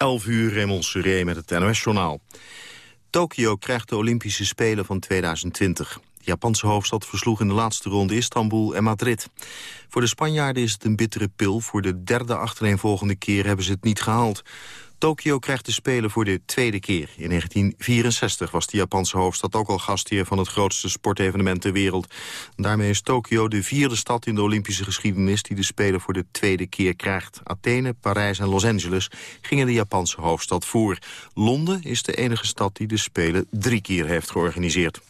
11 uur, Raymond Seré met het NOS-journaal. Tokio krijgt de Olympische Spelen van 2020. De Japanse hoofdstad versloeg in de laatste ronde Istanbul en Madrid. Voor de Spanjaarden is het een bittere pil. Voor de derde achtereenvolgende keer hebben ze het niet gehaald. Tokio krijgt de Spelen voor de tweede keer. In 1964 was de Japanse hoofdstad ook al gastheer van het grootste sportevenement ter wereld. Daarmee is Tokio de vierde stad in de Olympische geschiedenis die de Spelen voor de tweede keer krijgt. Athene, Parijs en Los Angeles gingen de Japanse hoofdstad voor. Londen is de enige stad die de Spelen drie keer heeft georganiseerd.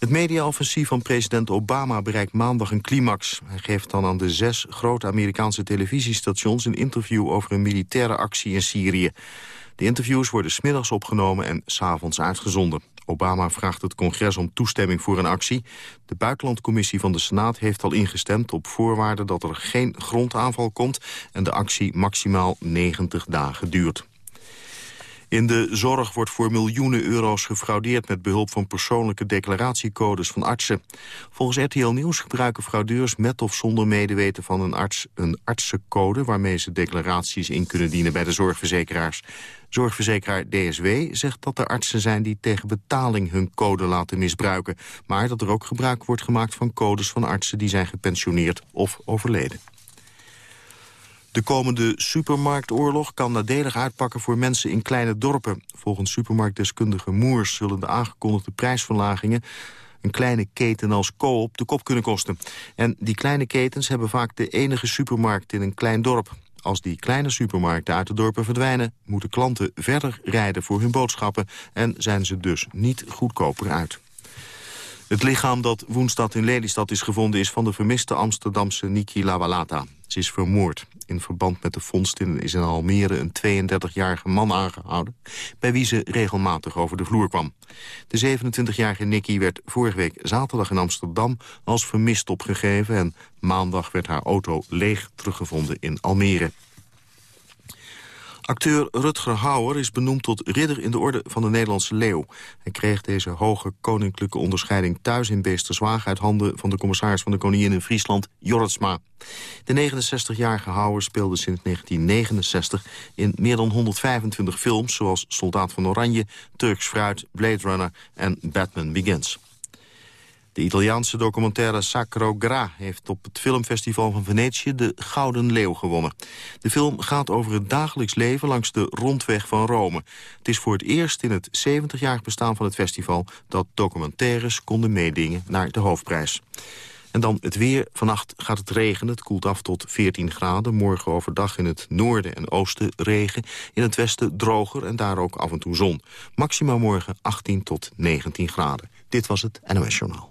Het mediaoffensief van president Obama bereikt maandag een climax. Hij geeft dan aan de zes grote Amerikaanse televisiestations... een interview over een militaire actie in Syrië. De interviews worden smiddags opgenomen en s'avonds uitgezonden. Obama vraagt het congres om toestemming voor een actie. De buitenlandcommissie van de Senaat heeft al ingestemd... op voorwaarde dat er geen grondaanval komt... en de actie maximaal 90 dagen duurt. In de zorg wordt voor miljoenen euro's gefraudeerd... met behulp van persoonlijke declaratiecodes van artsen. Volgens RTL Nieuws gebruiken fraudeurs met of zonder medeweten van een arts... een artsencode waarmee ze declaraties in kunnen dienen bij de zorgverzekeraars. Zorgverzekeraar DSW zegt dat er artsen zijn die tegen betaling hun code laten misbruiken. Maar dat er ook gebruik wordt gemaakt van codes van artsen die zijn gepensioneerd of overleden. De komende supermarktoorlog kan nadelig uitpakken voor mensen in kleine dorpen. Volgens supermarktdeskundige Moers zullen de aangekondigde prijsverlagingen een kleine keten als Coop de kop kunnen kosten. En die kleine ketens hebben vaak de enige supermarkt in een klein dorp. Als die kleine supermarkten uit de dorpen verdwijnen... moeten klanten verder rijden voor hun boodschappen... en zijn ze dus niet goedkoper uit. Het lichaam dat woensdag in Lelystad is gevonden... is van de vermiste Amsterdamse Niki Lawalata. Ze is vermoord. In verband met de vondst is in Almere een 32-jarige man aangehouden... bij wie ze regelmatig over de vloer kwam. De 27-jarige Nicky werd vorige week zaterdag in Amsterdam als vermist opgegeven... en maandag werd haar auto leeg teruggevonden in Almere. Acteur Rutger Hauer is benoemd tot ridder in de orde van de Nederlandse leeuw. Hij kreeg deze hoge koninklijke onderscheiding thuis in Beesterswaag... uit handen van de commissaris van de koningin in Friesland, Jorritsma. De 69-jarige Hauer speelde sinds 1969 in meer dan 125 films... zoals Soldaat van Oranje, Turks Fruit, Blade Runner en Batman Begins. De Italiaanse documentaire Sacro Gra heeft op het filmfestival van Venetië de Gouden Leeuw gewonnen. De film gaat over het dagelijks leven langs de rondweg van Rome. Het is voor het eerst in het 70-jarig bestaan van het festival dat documentaires konden meedingen naar de hoofdprijs. En dan het weer. Vannacht gaat het regenen. Het koelt af tot 14 graden. Morgen overdag in het noorden en oosten regen. In het westen droger en daar ook af en toe zon. Maximaal morgen 18 tot 19 graden. Dit was het NOS Journaal.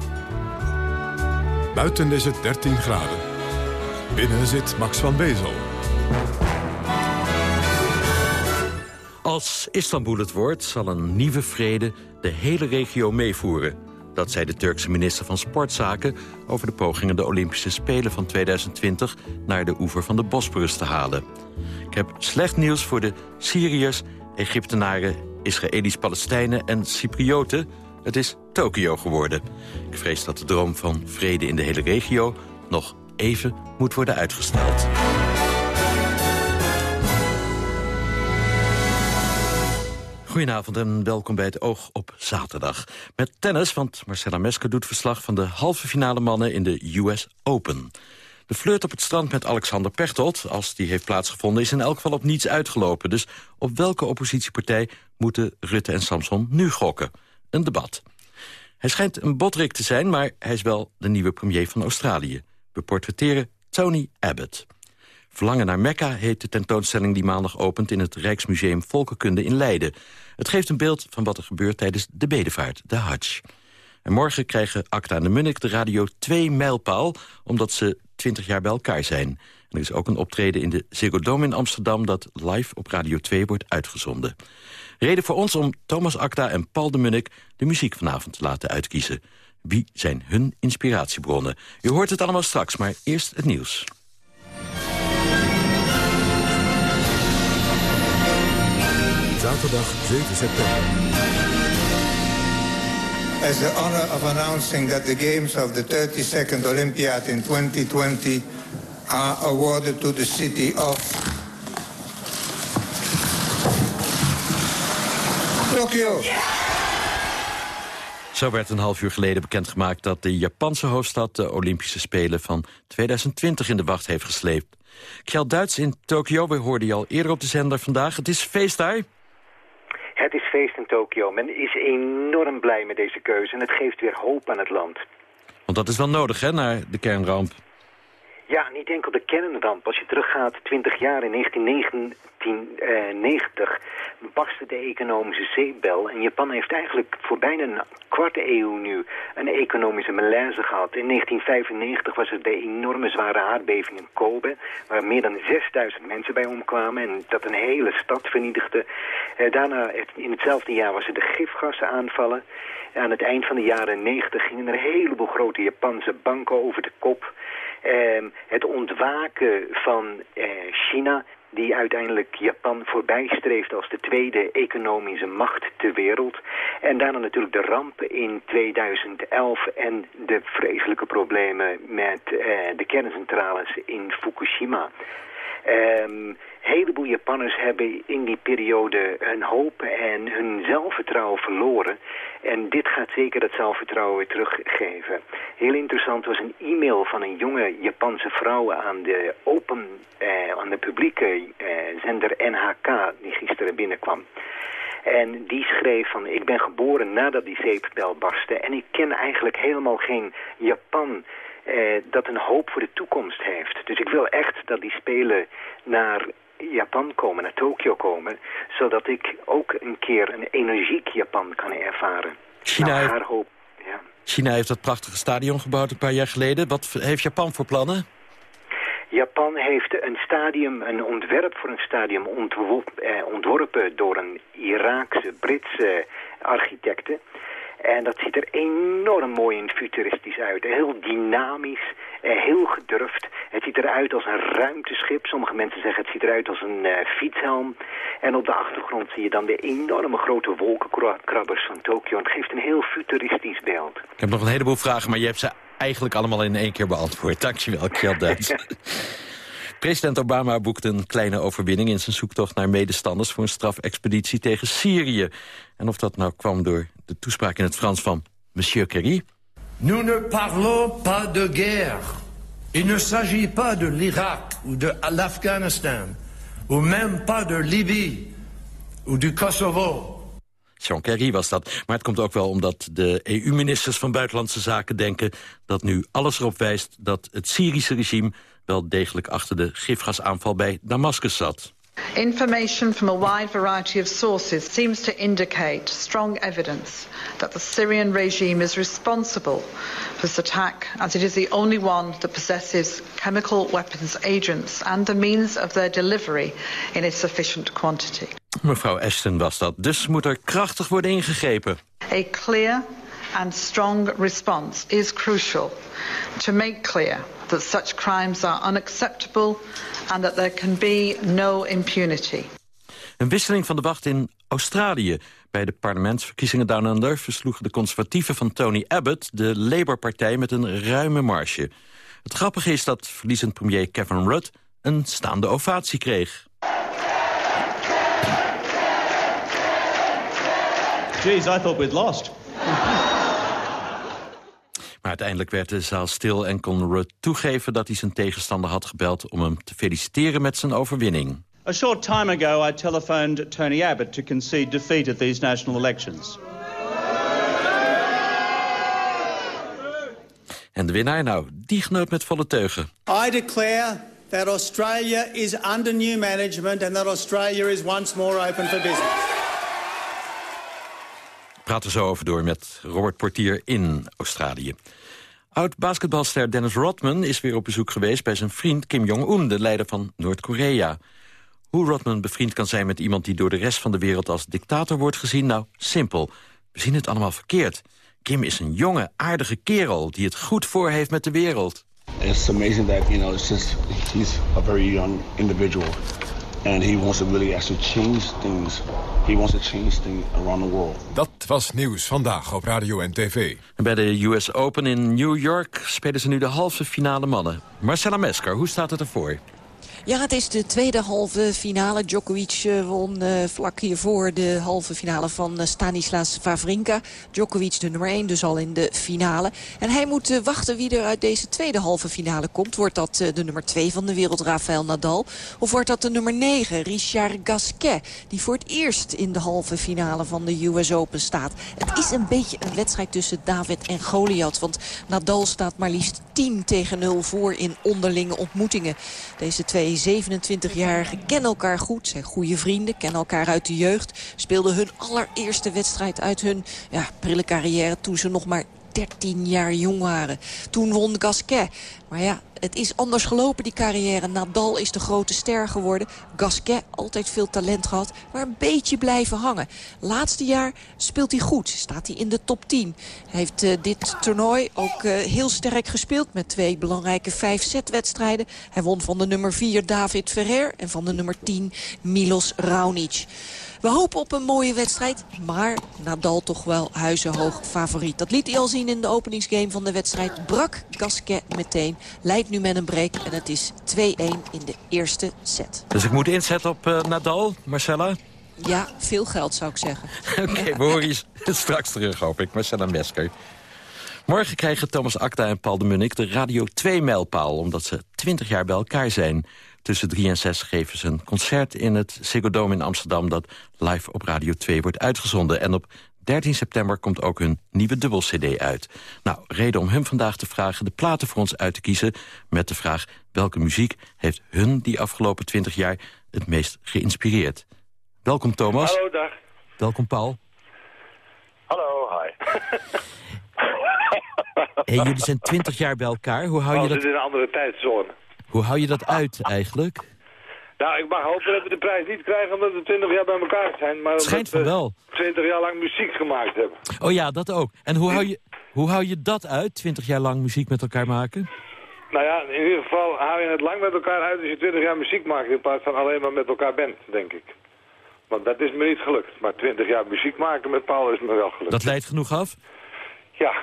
Buiten is het 13 graden. Binnen zit Max van Wezel. Als Istanbul het wordt, zal een nieuwe vrede de hele regio meevoeren. Dat zei de Turkse minister van Sportzaken over de pogingen de Olympische Spelen van 2020 naar de oever van de Bosporus te halen. Ik heb slecht nieuws voor de Syriërs, Egyptenaren, Israëli's Palestijnen en Cyprioten. Het is Tokio geworden. Ik vrees dat de droom van vrede in de hele regio nog even moet worden uitgesteld. Goedenavond en welkom bij het Oog op zaterdag. Met tennis, want Marcella Mesker doet verslag van de halve finale mannen in de US Open. De flirt op het strand met Alexander Pechtold, als die heeft plaatsgevonden... is in elk geval op niets uitgelopen. Dus op welke oppositiepartij moeten Rutte en Samson nu gokken? Een debat. Hij schijnt een botrik te zijn, maar hij is wel de nieuwe premier van Australië. We portretteren Tony Abbott. Verlangen naar Mekka heet de tentoonstelling die maandag opent... in het Rijksmuseum Volkenkunde in Leiden. Het geeft een beeld van wat er gebeurt tijdens de bedevaart, de Hajj. En morgen krijgen Acta en de Munnik de radio 2 mijlpaal... omdat ze 20 jaar bij elkaar zijn. En er is ook een optreden in de Ziggo Dome in Amsterdam... dat live op Radio 2 wordt uitgezonden. Reden voor ons om Thomas Acta en Paul de Munnik... de muziek vanavond te laten uitkiezen. Wie zijn hun inspiratiebronnen? U hoort het allemaal straks, maar eerst het nieuws. Zaterdag 7 september. As the honor of announcing that the games of the 32nd Olympiad in 2020 are awarded to the city of Tokyo. Zo werd een half uur geleden bekendgemaakt dat de Japanse hoofdstad de Olympische Spelen van 2020 in de wacht heeft gesleept. Kjell Duits in Tokio, we hoorden je al eerder op de zender vandaag. Het is feest daar. Het is feest in Tokio. Men is enorm blij met deze keuze en het geeft weer hoop aan het land. Want dat is wel nodig, hè, naar de kernramp. Ja, niet enkel de kernramp. Als je teruggaat 20 jaar in 1990 barstte de economische zeepbel. En Japan heeft eigenlijk voor bijna een kwart eeuw nu een economische malaise gehad. In 1995 was er de enorme zware aardbeving in Kobe... waar meer dan 6000 mensen bij omkwamen en dat een hele stad vernietigde. Eh, daarna, in hetzelfde jaar, was er de gifgassen aanvallen. Aan het eind van de jaren 90 gingen er een heleboel grote Japanse banken over de kop... Ehm, het ontwaken van eh, China die uiteindelijk Japan voorbijstreeft als de tweede economische macht ter wereld. En daarna natuurlijk de ramp in 2011 en de vreselijke problemen met eh, de kerncentrales in Fukushima. Um, heleboel Japanners hebben in die periode hun hoop en hun zelfvertrouwen verloren. En dit gaat zeker dat zelfvertrouwen weer teruggeven. Heel interessant was een e-mail van een jonge Japanse vrouw aan de open, eh, aan de publieke eh, zender NHK die gisteren binnenkwam. En die schreef van, ik ben geboren nadat die zeepbel barstte en ik ken eigenlijk helemaal geen Japan dat een hoop voor de toekomst heeft. Dus ik wil echt dat die spelen naar Japan komen, naar Tokio komen... zodat ik ook een keer een energiek Japan kan ervaren. China, nou, heeft, haar hoop, ja. China heeft dat prachtige stadion gebouwd een paar jaar geleden. Wat heeft Japan voor plannen? Japan heeft een stadium, een ontwerp voor een stadium eh, ontworpen door een Iraakse, Britse architecte. En dat ziet er enorm mooi en futuristisch uit. Heel dynamisch, eh, heel gedurfd. Het ziet eruit als een ruimteschip. Sommige mensen zeggen het ziet eruit als een uh, fietshelm. En op de achtergrond zie je dan de enorme grote wolkenkrabbers van Tokio. Het geeft een heel futuristisch beeld. Ik heb nog een heleboel vragen, maar je hebt ze eigenlijk allemaal in één keer beantwoord. Dankjewel, Kjell Duits. President Obama boekte een kleine overwinning in zijn zoektocht naar medestanders voor een strafexpeditie tegen Syrië. En of dat nou kwam door de toespraak in het Frans van Monsieur Kerry. Nous ne parlons pas de guerre. Il ne s'agit pas de l'Irak ou de l'Afghanistan, ou même pas de Libye ou du Kosovo. Jean Kerry was dat. Maar het komt ook wel omdat de EU-ministers van Buitenlandse Zaken denken... dat nu alles erop wijst dat het Syrische regime wel degelijk achter de gifgasaanval bij Damascus zat. Information from a wide variety of sources seems to indicate strong evidence that the Syrian regime is responsible for this attack, as it is the only one that possesses chemical weapons agents and the means of their delivery in a sufficient quantity. Mevrouw Ashton was dat. Dus moet er krachtig worden ingegrepen. A clear and strong response is crucial to make clear that such crimes are unacceptable and that there can be no impunity. Een wisseling van de wacht in Australië. Bij de parlementsverkiezingen Down Under versloegen de conservatieven van Tony Abbott de Labour-partij met een ruime marge. Het grappige is dat verliezend premier Kevin Rudd een staande ovatie kreeg. Geez, I thought we'd lost. Maar uiteindelijk werd de zaal stil en kon Rudd toegeven dat hij zijn tegenstander had gebeld om hem te feliciteren met zijn overwinning. A short time ago, I telephoned Tony Abbott to concede defeat at these national elections. En de winnaar, nou, die genoot met volle teugen. I declare that Australia is under new management and that Australia is once more open for business. Praten we zo over door met Robert Portier in Australië. Oud-basketbalster Dennis Rodman is weer op bezoek geweest... bij zijn vriend Kim Jong-un, de leider van Noord-Korea. Hoe Rodman bevriend kan zijn met iemand die door de rest van de wereld als dictator wordt gezien? Nou, simpel. We zien het allemaal verkeerd. Kim is een jonge, aardige kerel die het goed voor heeft met de wereld. It's amazing that, you know, it's just, he's a very young individual. And he wants to really actually change things. He wants to change things around the world. Dat was nieuws vandaag op radio en tv. Bij de US Open in New York spelen ze nu de halve finale mannen. Marcella Mesker, hoe staat het ervoor? Ja, het is de tweede halve finale. Djokovic eh, won uh, vlak hiervoor de halve finale van uh, Stanislas Wawrinka. Djokovic de nummer 1, dus al in de finale. En hij moet wachten wie er uit deze tweede halve finale komt. Wordt dat de nummer 2 van de wereld, Rafael Nadal? Of wordt dat de nummer 9, Richard Gasquet? Die voor het eerst in de halve finale van de US Open staat. Het is een beetje een wedstrijd tussen David en Goliath. Want Nadal staat maar liefst 10 tegen 0 voor in onderlinge ontmoetingen. Deze twee 27-jarigen kennen elkaar goed, zijn goede vrienden, kennen elkaar uit de jeugd. Speelden hun allereerste wedstrijd uit hun ja, prille carrière toen ze nog maar 13 jaar jong waren. Toen won Gasquet. Maar ja, het is anders gelopen, die carrière. Nadal is de grote ster geworden. Gasquet, altijd veel talent gehad, maar een beetje blijven hangen. Laatste jaar speelt hij goed, staat hij in de top 10. Hij heeft uh, dit toernooi ook uh, heel sterk gespeeld... met twee belangrijke 5-set-wedstrijden. Hij won van de nummer 4 David Ferrer en van de nummer 10 Milos Raonic. We hopen op een mooie wedstrijd, maar Nadal toch wel huizenhoog favoriet. Dat liet hij al zien in de openingsgame van de wedstrijd. Brak Gasquet meteen, leidt nu met een break en het is 2-1 in de eerste set. Dus ik moet inzetten op uh, Nadal, Marcella? Ja, veel geld zou ik zeggen. Oké, okay, we horen je straks terug, hoop ik. Marcella Mesker. Morgen krijgen Thomas Acta en Paul de Munnik de Radio 2-mijlpaal... omdat ze 20 jaar bij elkaar zijn. Tussen 3 en 6 geven ze een concert in het Ziggo Dome in Amsterdam... dat live op Radio 2 wordt uitgezonden. En op 13 september komt ook hun nieuwe dubbel-cd uit. Nou, reden om hem vandaag te vragen de platen voor ons uit te kiezen... met de vraag welke muziek heeft hun die afgelopen 20 jaar het meest geïnspireerd. Welkom Thomas. Hallo, dag. Welkom Paul. Hallo, hi. hey, jullie zijn 20 jaar bij elkaar. Hoe hou je oh, dat... in een andere tijdzone. Hoe hou je dat uit eigenlijk? Nou, ik mag hopen dat we de prijs niet krijgen omdat we 20 jaar bij elkaar zijn. Maar Schijnt van wel. 20 jaar lang muziek gemaakt hebben. Oh ja, dat ook. En hoe hou je, hoe hou je dat uit, 20 jaar lang muziek met elkaar maken? Nou ja, in ieder geval hou je het lang met elkaar uit als je 20 jaar muziek maakt... in plaats van alleen maar met elkaar bent, denk ik. Want dat is me niet gelukt. Maar 20 jaar muziek maken met Paul is me wel gelukt. Dat leidt genoeg af? Ja,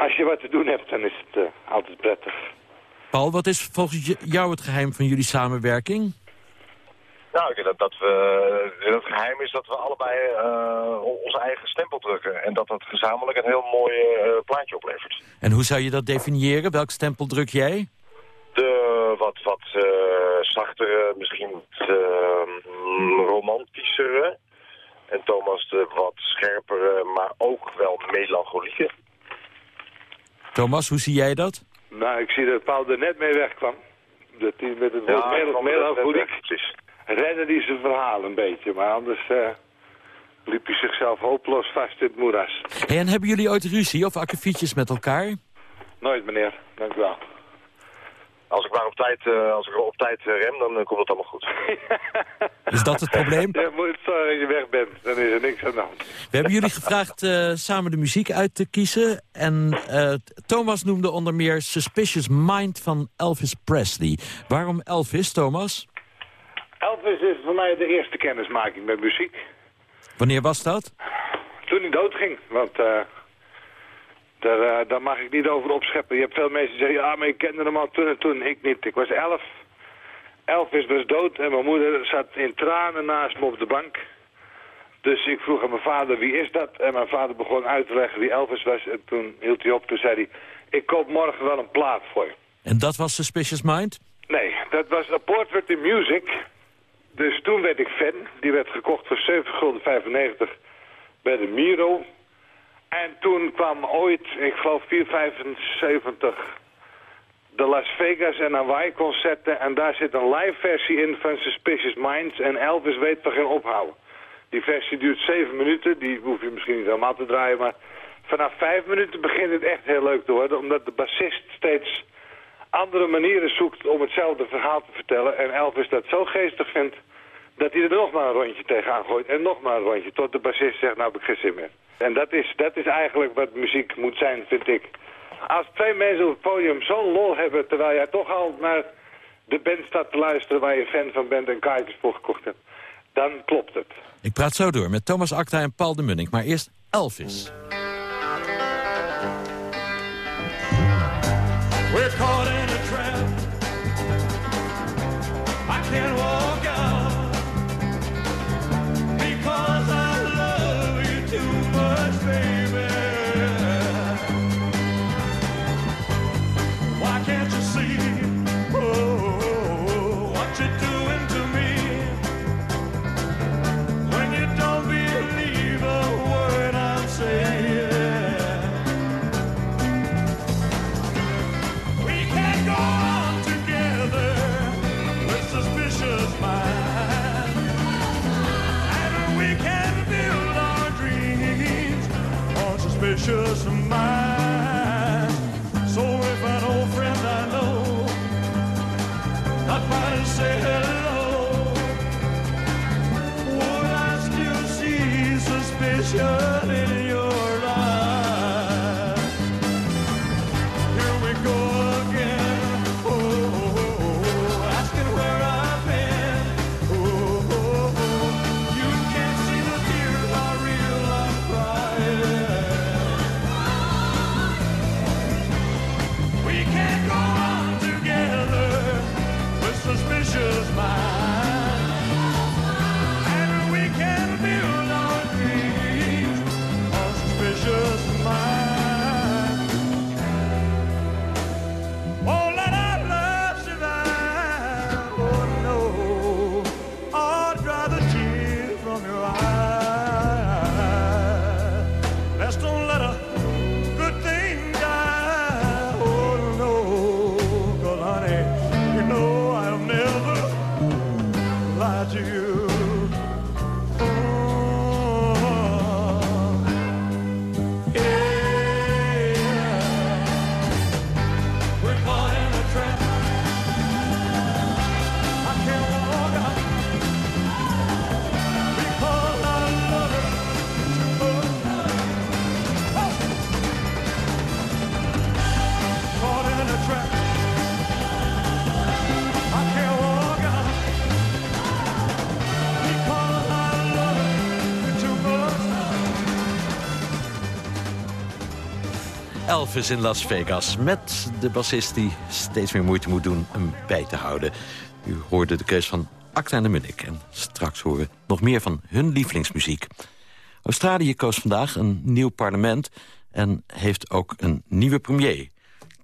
als je wat te doen hebt, dan is het uh, altijd prettig. Paul, wat is volgens jou het geheim van jullie samenwerking? Nou, ik denk dat, dat we, het geheim is dat we allebei uh, onze eigen stempel drukken. En dat dat gezamenlijk een heel mooi uh, plaatje oplevert. En hoe zou je dat definiëren? Welk stempel druk jij? De wat, wat uh, zachtere, misschien romantischere. En Thomas de wat scherpere, maar ook wel melancholieke. Thomas, hoe zie jij dat? Nou, ik zie dat Paul er net mee wegkwam. Dat hij met het woord ja, melancholiek redde hij zijn verhaal een beetje. Maar anders uh, liep hij zichzelf hopeloos vast in het moeras. Hey, en hebben jullie ooit ruzie of akkefietjes met elkaar? Nooit, meneer. Dank u wel. Als ik maar op tijd, uh, als ik op tijd rem, dan uh, komt het allemaal goed. is dat het probleem? Je moet dat je weg bent, dan is er niks aan de hand. We hebben jullie gevraagd uh, samen de muziek uit te kiezen. En Thomas noemde onder meer Suspicious Mind van Elvis Presley. Waarom Elvis, Thomas? Elvis is voor mij de eerste kennismaking met muziek. Wanneer was dat? Toen hij doodging, want... Daar, uh, daar mag ik niet over opscheppen. Je hebt veel mensen die zeggen, ja, maar ik kende hem al toen en toen. Ik niet. Ik was elf. Elvis was dood en mijn moeder zat in tranen naast me op de bank. Dus ik vroeg aan mijn vader, wie is dat? En mijn vader begon uit te leggen wie Elvis was. En toen hield hij op, toen zei hij, ik koop morgen wel een plaat voor je. En dat was Suspicious Mind? Nee, dat was A Portrait in Music. Dus toen werd ik fan. Die werd gekocht voor 7,95 gulden bij de Miro. En toen kwam ooit, ik geloof 4,75 de Las Vegas en Hawaii concerten. En daar zit een live versie in van Suspicious Minds. En Elvis weet er geen ophouden. Die versie duurt 7 minuten. Die hoef je misschien niet helemaal te draaien. Maar vanaf 5 minuten begint het echt heel leuk te worden. Omdat de bassist steeds andere manieren zoekt om hetzelfde verhaal te vertellen. En Elvis dat zo geestig vindt dat hij er nog maar een rondje tegenaan gooit. En nog maar een rondje. Tot de bassist zegt, nou heb ik geen zin meer. En dat is, dat is eigenlijk wat muziek moet zijn, vind ik. Als twee mensen op het podium zo'n lol hebben... terwijl jij toch al naar de band staat te luisteren... waar je fan van bent en kaartjes voor gekocht hebt... dan klopt het. Ik praat zo door met Thomas Acta en Paul de Munnik. Maar eerst Elvis. We're suspicious minds. Elvis in Las Vegas met de bassist die steeds meer moeite moet doen hem bij te houden. U hoorde de keus van Acta en de Munnik en straks horen nog meer van hun lievelingsmuziek. Australië koos vandaag een nieuw parlement en heeft ook een nieuwe premier.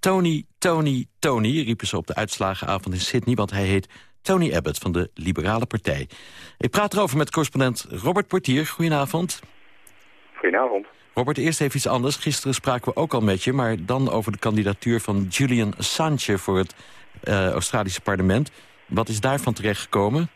Tony, Tony, Tony, riepen ze op de uitslagenavond in Sydney... want hij heet Tony Abbott van de Liberale Partij. Ik praat erover met correspondent Robert Portier. Goedenavond. Goedenavond. Robert, eerst even iets anders. Gisteren spraken we ook al met je... maar dan over de kandidatuur van Julian Assange... voor het eh, Australische parlement. Wat is daarvan terechtgekomen?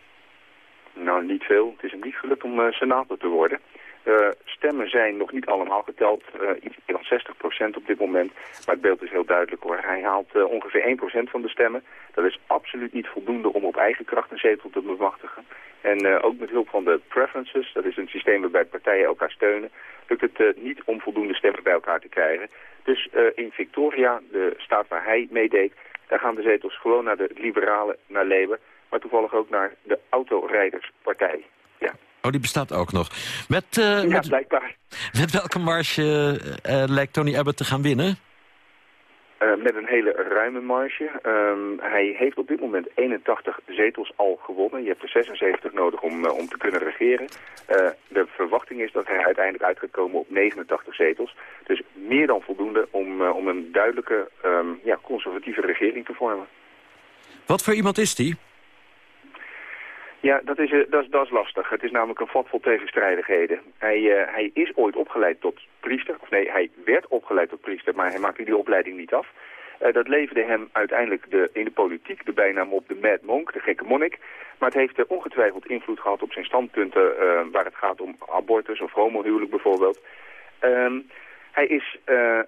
Nou, niet veel. Het is hem niet gelukt om eh, senator te worden. Eh, stemmen zijn nog niet allemaal geteld. eh, iets meer dan 60% op dit moment. Maar het beeld is heel duidelijk hoor. Hij haalt eh, ongeveer 1% van de stemmen. Dat is absoluut niet voldoende om op eigen kracht een zetel te bemachtigen. En ook met hulp van de preferences, dat is een systeem waarbij partijen elkaar steunen, lukt het niet om voldoende stemmen bij elkaar te krijgen. Dus in Victoria, de staat waar hij meedeed, daar gaan de zetels gewoon naar de liberalen, naar Labour, maar toevallig ook naar de autorijderspartij. Ja. Oh, die bestaat ook nog. Met, eh, Ja, met, blijkbaar. met welke marge eh, eh, lijkt Tony Abbott te gaan winnen? Uh, met een hele ruime marge. Um, hij heeft op dit moment 81 zetels al gewonnen. Je hebt er 76 nodig om, uh, om te kunnen regeren. De verwachting is dat hij uiteindelijk uit gaat komen op 89 zetels. Dus meer dan voldoende om, om een duidelijke um, ja, conservatieve regering te vormen. Wat voor iemand is die? Ja, dat is, dat, is, dat is lastig. Het is namelijk een vat vol tegenstrijdigheden. Hij, uh, hij is ooit opgeleid tot priester. Of nee, hij werd opgeleid tot priester, maar hij maakte die opleiding niet af. Uh, dat leverde hem uiteindelijk de, in de politiek de bijnaam op de Mad Monk, de gekke monnik. Maar het heeft uh, ongetwijfeld invloed gehad op zijn standpunten waar het gaat om abortus of homohuwelijk bijvoorbeeld. Ehm, hij is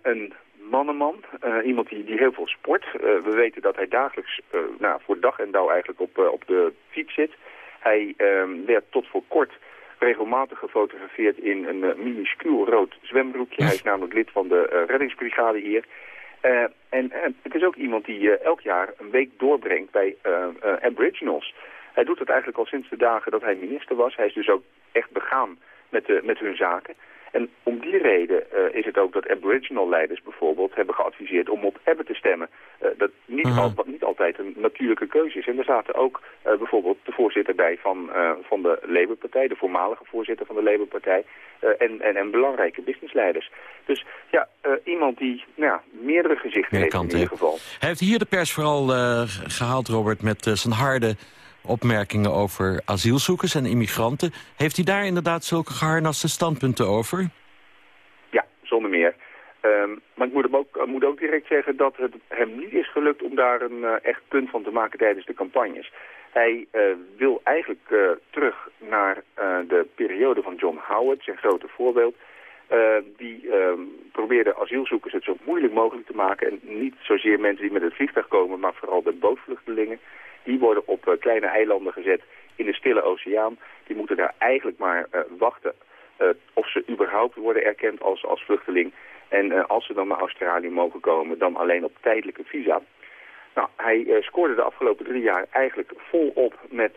een mannenman, iemand die, die heel veel sport. we weten dat hij dagelijks nou, voor dag en dauw eigenlijk op, op de fiets zit. Hij um, werd tot voor kort regelmatig gefotografeerd in een uh, minuscuul rood zwembroekje. Hij is namelijk lid van de uh, reddingsbrigade hier. Uh, en het is ook iemand die elk jaar een week doorbrengt bij Aboriginals. Hij doet het eigenlijk al sinds de dagen dat hij minister was. Hij is dus ook echt begaan met, de, met hun zaken. En om die reden uh, is het ook dat Aboriginal-leiders bijvoorbeeld hebben geadviseerd om op Abbott te stemmen. Uh, dat niet, uh -huh. al, niet altijd een natuurlijke keuze is. En er zaten ook bijvoorbeeld de voorzitter bij van, van de Labour-partij, de voormalige voorzitter van de Labour-partij en, en, en belangrijke businessleiders. Dus ja, iemand die nou, meerdere gezichten heeft in ieder geval. Hij heeft hier de pers vooral gehaald, Robert, met zijn harde opmerkingen over asielzoekers en immigranten. Heeft hij daar inderdaad zulke geharnaste standpunten over? Ja, zonder meer. Um, maar ik moet, hem ook, moet ook direct zeggen dat het hem niet is gelukt om daar een uh, echt punt van te maken tijdens de campagnes. Hij uh, wil eigenlijk uh, terug naar de periode van John Howard, zijn grote voorbeeld. die ehm, probeerde asielzoekers het zo moeilijk mogelijk te maken. En niet zozeer mensen die met het vliegtuig komen, maar vooral de bootvluchtelingen. Die worden op uh, kleine eilanden gezet in de Stille Oceaan. Die moeten daar eigenlijk maar uh, wachten uh, of ze überhaupt worden erkend als, als vluchteling. En als ze dan naar Australië mogen komen, dan alleen op tijdelijke visa. Nou, hij scoorde de afgelopen drie jaar eigenlijk volop met,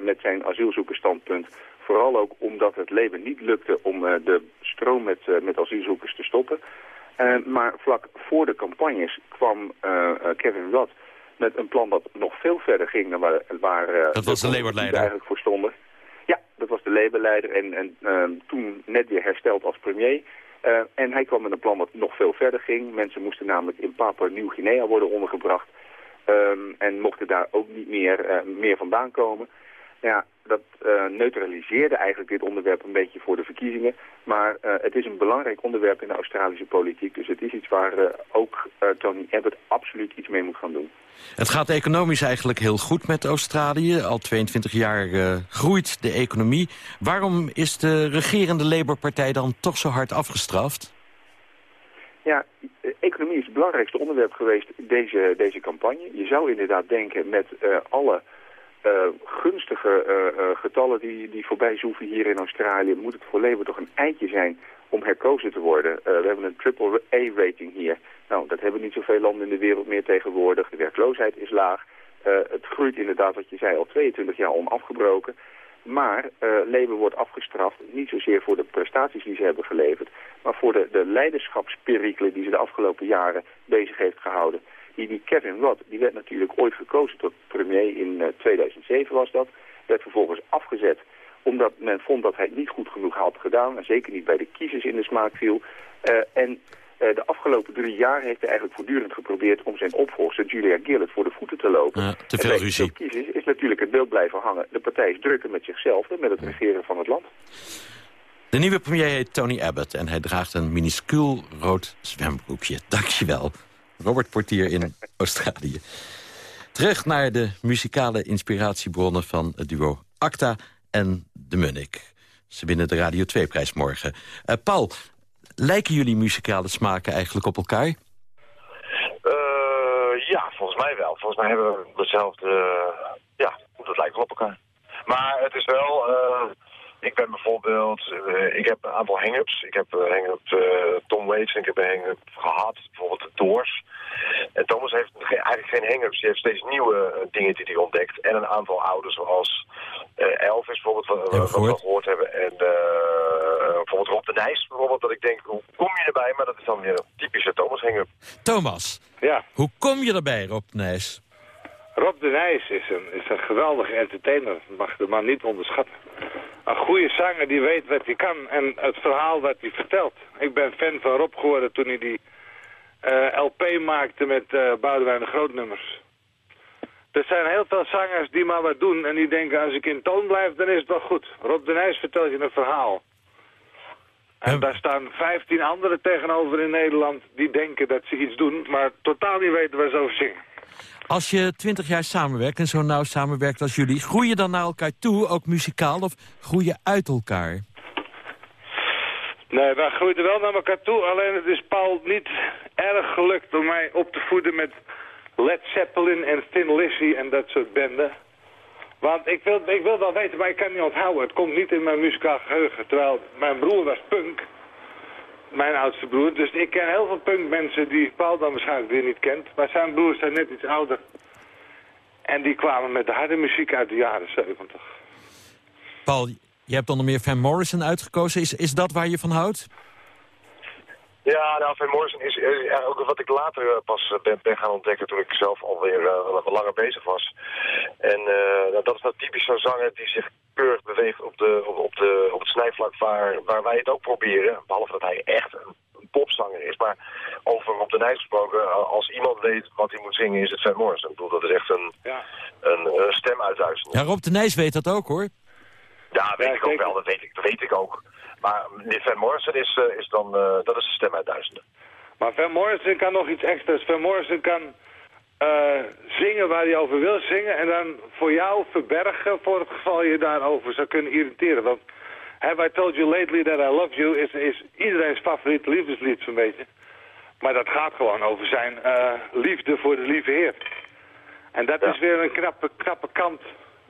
met zijn asielzoekersstandpunt. Vooral ook omdat het leven niet lukte om de stroom met, met asielzoekers te stoppen. maar vlak voor de campagnes kwam Kevin Rudd met een plan dat nog veel verder ging dan waar, waar eh, dat was de, de Labour-leider eigenlijk voor stonden. Ja, dat was de Labour-leider en, en uh, toen net weer hersteld als premier. Uh, en hij kwam met een plan dat nog veel verder ging. Mensen moesten namelijk in Papua Nieuw-Guinea worden ondergebracht. Um, en mochten daar ook niet meer, uh, meer vandaan komen. Ja, dat uh, neutraliseerde eigenlijk dit onderwerp een beetje voor de verkiezingen. Maar uh, het is een belangrijk onderwerp in de Australische politiek. Dus het is iets waar uh, ook Tony Abbott absoluut iets mee moet gaan doen. Het gaat economisch eigenlijk heel goed met Australië. Al 22 jaar groeit de economie. Waarom is de regerende Labour-partij dan toch zo hard afgestraft? Ja, economie is het belangrijkste onderwerp geweest deze, deze campagne. Je zou inderdaad denken met alle uh, gunstige uh, uh, getallen die, die voorbij zoeven hier in Australië... moet het voor Labour toch een eindje zijn om herkozen te worden. we hebben een triple A-rating hier. Nou, dat hebben niet zoveel landen in de wereld meer tegenwoordig. De werkloosheid is laag. het groeit inderdaad, wat je zei, al 22 jaar onafgebroken. Maar Labour wordt afgestraft niet zozeer voor de prestaties die ze hebben geleverd... maar voor de, de leiderschapsperikelen die ze de afgelopen jaren bezig heeft gehouden... Die, die Kevin Rudd, die werd natuurlijk ooit gekozen tot premier in uh, 2007 was dat. Werd vervolgens afgezet omdat men vond dat hij het niet goed genoeg had gedaan. En zeker niet bij de kiezers in de smaak viel. Uh, en uh, de afgelopen drie jaar heeft hij eigenlijk voortdurend geprobeerd om zijn opvolger Julia Gillard voor de voeten te lopen. Ja, te veel ruzie. De kiezers is natuurlijk het beeld blijven hangen. De partij is drukker met zichzelf en met het regeren van het land. De nieuwe premier heet Tony Abbott en hij draagt een minuscuul rood zwembroekje. Dankjewel. Robert Portier in Australië. Terug naar de muzikale inspiratiebronnen van het duo Acta en de Munnik. Ze winnen de Radio 2-prijs morgen. Uh, Paul, lijken jullie muzikale smaken eigenlijk op elkaar? Uh, ja, volgens mij wel. Volgens mij hebben we dezelfde... ja, dat lijkt wel op elkaar. Maar het is wel... Ik ben bijvoorbeeld, uh, ik heb een aantal hang-ups. Ik heb uh, hang-up uh, Tom Waits en ik heb een hang-up gehad, bijvoorbeeld de Doors. En Thomas heeft eigenlijk geen hang-ups. Hij heeft steeds nieuwe dingen die hij ontdekt. En een aantal oude zoals Elvis bijvoorbeeld, wat, wat we gehoord hebben. En bijvoorbeeld Rob de Nijs bijvoorbeeld, dat ik denk, hoe kom je erbij? Maar dat is dan weer een typische Thomas hang Thomas, ja. hoe kom je erbij, Rob de Nijs? Rob de Nijs is een, is een geweldige entertainer. mag de man niet onderschatten. Een goede zanger die weet wat hij kan en het verhaal wat hij vertelt. Ik ben fan van Rob geworden toen hij die uh, LP maakte met uh, Boudewijn de Grootnummers. Er zijn heel veel zangers die maar wat doen en die denken als ik in toon blijf dan is het wel goed. Rob de Nijs vertelt je een verhaal. En daar staan 15 anderen tegenover in Nederland die denken dat ze iets doen, maar totaal niet weten waar ze over zingen. Als je twintig jaar samenwerkt en zo nauw samenwerkt als jullie... groei je dan naar elkaar toe, ook muzikaal, of groei je uit elkaar? Nee, wij groeien wel naar elkaar toe. Alleen het is Paul niet erg gelukt om mij op te voeden met Led Zeppelin en Thin Lizzy en dat soort benden. Want ik wil, ik wil wel weten, maar ik kan niet onthouden. Het komt niet in mijn muzikaal geheugen. Terwijl mijn broer was punk mijn oudste broer. Dus ik ken heel veel punkmensen die Paul dan waarschijnlijk weer niet kent. Maar zijn broers zijn net iets ouder. En die kwamen met de harde muziek uit de jaren 70. Paul, je hebt onder meer Van Morrison uitgekozen. Is, is dat waar je van houdt? Ja, nou, Van Morrison is, is ook wat ik later eh, pas eh, ben, ben, gaan ontdekken toen ik zelf alweer uh, wat langer bezig was. En uh, dat is dat typisch zo'n zanger die zich keurig beweegt op, de, op, op, de, op het snijvlak waar, waar wij het ook proberen. Behalve dat hij echt een, een popzanger is. Maar over op de Nijs gesproken, als iemand weet wat hij moet zingen is het Van Morrison. Ik bedoel, dat is echt een, ja. een, een stemuitduizend. Ja, Rob de Nijs weet dat ook hoor. Ja, weet ik ook wel. Dat weet ik, dat weet ik ook. Maar Van Morrison is, uh, is dan, uh, dat is de stem uit duizenden. Maar Van Morrison kan nog iets extra's. Van Morrison kan uh, zingen waar hij over wil zingen en dan voor jou verbergen voor het geval je daarover zou kunnen irriteren. Want Have I Told You Lately That I Love You is, is iedereen's favoriete liefdeslied zo'n beetje. Maar dat gaat gewoon over zijn liefde voor de lieve heer. En dat ja. is weer een knappe, knappe kant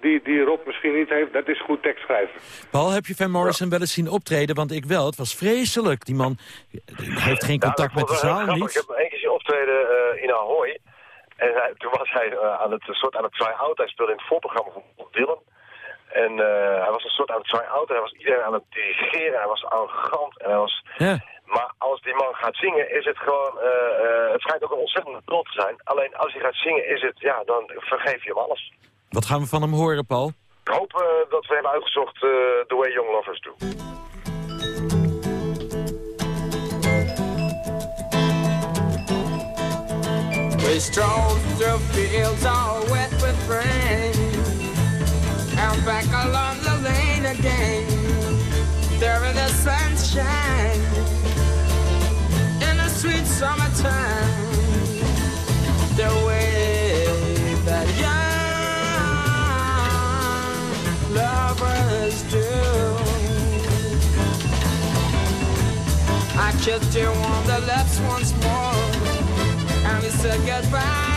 die, die Rob misschien niet heeft, dat is goed tekstschrijven. Paul, heb je Van Morrison wel eens zien optreden? Want ik wel, het was vreselijk. Die man heeft geen contact ja, met de zaal, niet? Ik heb hem één keer zien optreden uh, in Ahoy. En hij, toen was hij uh, aan het soort aan het try-out. Hij speelde in het voorprogramma van Dylan. En uh, hij was een soort aan het try-out. Hij was iedereen aan het dirigeren. Hij was arrogant. En hij was... Ja. Maar als die man gaat zingen, is het gewoon... het schijnt ook een ontzettende lul te zijn. Alleen als hij gaat zingen, is het... Ja, dan vergeef je hem alles. Wat gaan we van hem horen, Paul? Ik hoop dat we hebben uitgezocht The Way Young Lovers Do. We strolled through fields all wet with rain And back along the lane again. There in the sunshine In the sweet summertime. The way that young lovers do. I kissed you on the lips once more and we said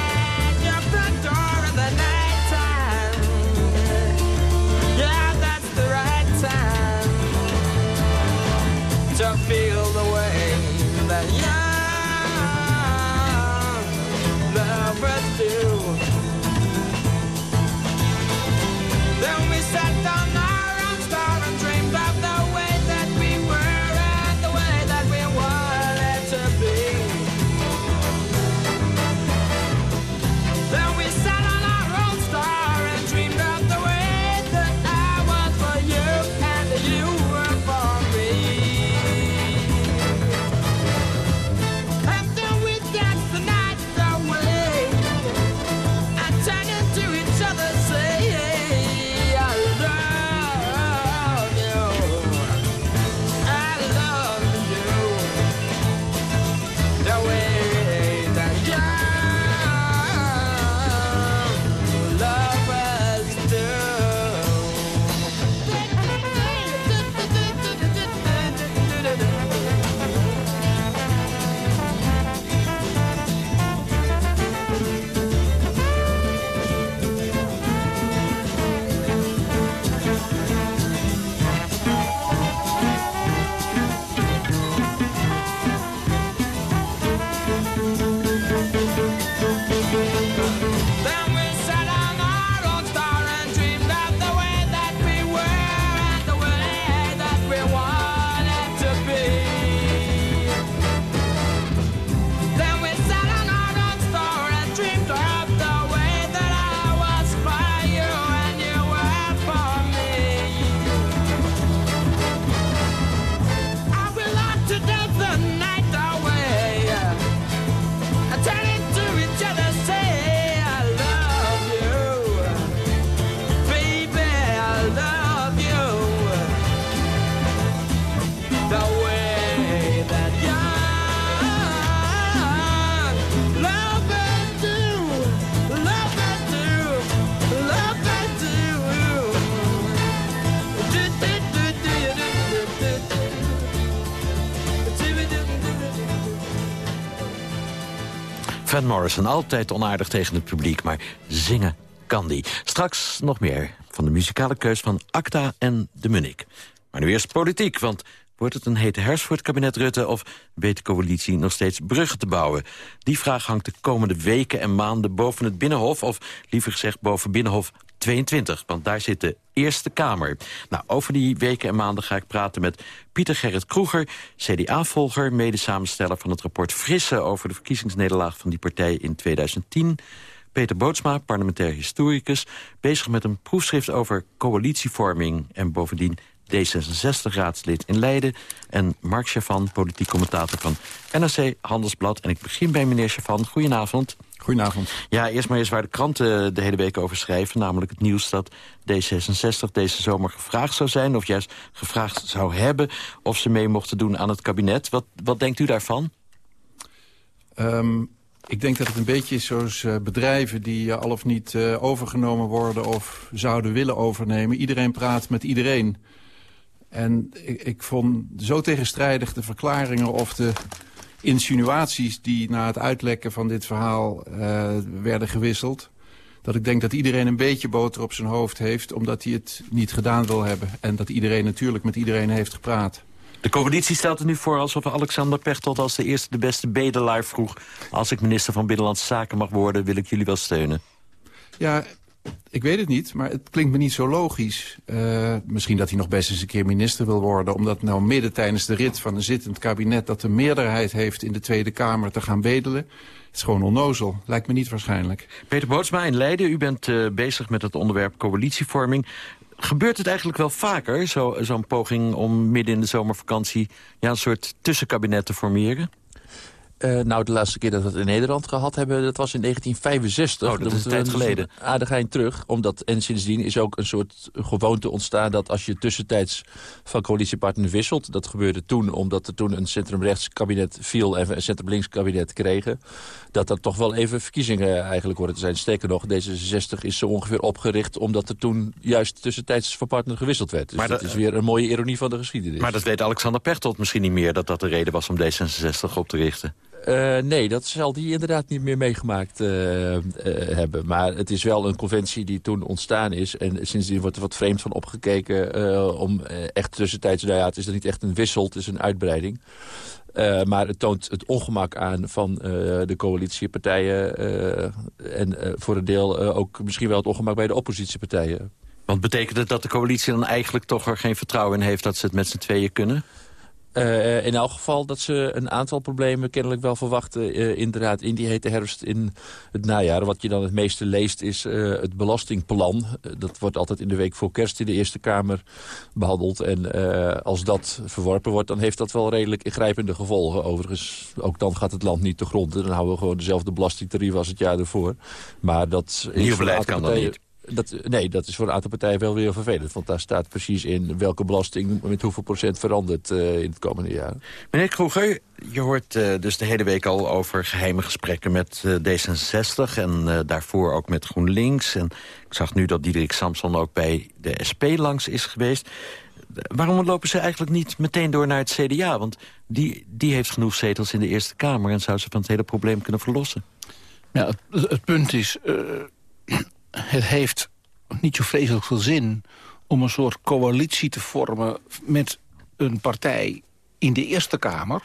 Morrison, altijd onaardig tegen het publiek, maar zingen kan die. Straks nog meer van de muzikale keus van Acta en de Munnik. Maar nu eerst politiek, want wordt het een hete herfst voor het kabinet Rutte... of weet de coalitie nog steeds bruggen te bouwen? Die vraag hangt de komende weken en maanden boven het Binnenhof... of liever gezegd boven Binnenhof 22, want daar zit de Eerste Kamer. Nou, over die weken en maanden ga ik praten met Pieter Gerrit Kroeger... CDA-volger, mede-samensteller van het rapport Frisse... over de verkiezingsnederlaag van die partij in 2010... Peter Bootsma, parlementair historicus... bezig met een proefschrift over coalitievorming... en bovendien D66-raadslid in Leiden... en Mark Chavan, politiek commentator van NRC Handelsblad. En ik begin bij meneer Chavan. Goedenavond. Goedenavond. Ja, eerst maar eens waar de kranten de hele week over schrijven. Namelijk het nieuws dat D66 deze zomer gevraagd zou zijn... of juist gevraagd zou hebben of ze mee mochten doen aan het kabinet. Wat, wat denkt u daarvan? Um, ik denk dat het een beetje is zoals uh, bedrijven die uh, al of niet uh, overgenomen worden... of zouden willen overnemen. Iedereen praat met iedereen. En ik, ik vond zo tegenstrijdig de verklaringen of de insinuaties... die na het uitlekken van dit verhaal werden gewisseld... dat ik denk dat iedereen een beetje boter op zijn hoofd heeft... omdat hij het niet gedaan wil hebben. En dat iedereen natuurlijk met iedereen heeft gepraat. De coalitie stelt er nu voor alsof Alexander Pechtold als de eerste de beste bedelaar vroeg... als ik minister van Binnenlandse Zaken mag worden, wil ik jullie wel steunen. Ja, ik weet het niet, maar het klinkt me niet zo logisch. Uh, misschien dat hij nog best eens een keer minister wil worden... omdat nou midden tijdens de rit van een zittend kabinet... dat de meerderheid heeft in de Tweede Kamer te gaan bedelen. Het is gewoon onnozel. Lijkt me niet waarschijnlijk. Peter Bootsma in Leiden, u bent uh, bezig met het onderwerp coalitievorming. Gebeurt het eigenlijk wel vaker, zo'n zo poging om midden in de zomervakantie... Ja, een soort tussenkabinet te formeren? Uh, nou, de laatste keer dat we het in Nederland gehad hebben, dat was in 1965. Oh, dat is een tijd geleden. Aardig eind terug. Omdat, en sindsdien is ook een soort gewoonte ontstaan dat als je tussentijds van coalitiepartner wisselt. Dat gebeurde toen omdat er toen een centrumrechts kabinet viel en een centrum-links kabinet kregen. Dat er toch wel even verkiezingen eigenlijk worden te zijn. Sterker nog, D66 is zo ongeveer opgericht omdat er toen juist tussentijds van partner gewisseld werd. Dus maar dat, is weer een mooie ironie van de geschiedenis. Maar dat weet Alexander Pechtold misschien niet meer, dat dat de reden was om D66 op te richten. Uh, nee, dat zal die inderdaad niet meer meegemaakt uh, uh, hebben. Maar het is wel een conventie die toen ontstaan is. En sindsdien wordt er wat vreemd van opgekeken om echt tussentijds... Nou ja, het is er niet echt een wissel, het is een uitbreiding. maar het toont het ongemak aan van de coalitiepartijen... en voor een deel ook misschien wel het ongemak bij de oppositiepartijen. Want betekent het dat de coalitie dan eigenlijk toch er geen vertrouwen in heeft... dat ze het met z'n tweeën kunnen? Uh, in elk geval dat ze een aantal problemen kennelijk wel verwachten... Uh, inderdaad in die hete herfst in het najaar. Wat je dan het meeste leest is uh, het belastingplan. dat wordt altijd in de week voor kerst in de Eerste Kamer behandeld. En als dat verworpen wordt, dan heeft dat wel redelijk ingrijpende gevolgen. Overigens, ook dan gaat het land niet te grond. Dan houden we gewoon dezelfde belastingtarieven als het jaar ervoor. Maar dat Nieuw beleid kan dat niet. Dat, nee, dat is voor een aantal partijen wel weer vervelend. Want daar staat precies in welke belasting met hoeveel procent verandert uh, in het komende jaar. Meneer Kroeger, je hoort uh, dus de hele week al over geheime gesprekken met uh, D66... en daarvoor ook met GroenLinks. En ik zag nu dat Diederik Samson ook bij de SP langs is geweest. Waarom lopen ze eigenlijk niet meteen door naar het CDA? Want die, die heeft genoeg zetels in de Eerste Kamer... en zou ze van het hele probleem kunnen verlossen. Ja, het, het punt is het heeft niet zo vreselijk veel zin om een soort coalitie te vormen met een partij in de Eerste Kamer...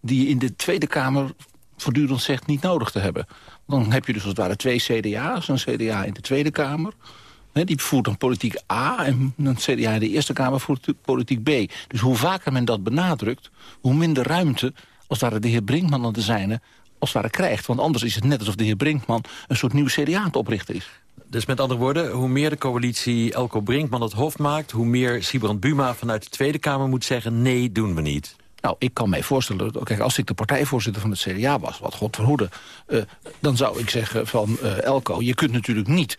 die in de Tweede Kamer voortdurend zegt niet nodig te hebben. Dan heb je dus als het ware twee CDA's. Een CDA in de Tweede Kamer. die voert dan politiek A en een CDA in de Eerste Kamer voert politiek B. Dus hoe vaker men dat benadrukt, hoe minder ruimte... als daar de heer Brinkman aan de zijne als het ware krijgt. Want anders is het net alsof de heer Brinkman een soort nieuw CDA aan het oprichten is. Dus met andere woorden, hoe meer de coalitie Elko Brinkman het hof maakt... hoe meer Sibrand Buma vanuit de Tweede Kamer moet zeggen... nee, doen we niet. Nou, ik kan mij voorstellen, kijk, als ik de partijvoorzitter van het CDA was... wat God verhoede, uh, dan zou ik zeggen van uh, Elko... je kunt natuurlijk niet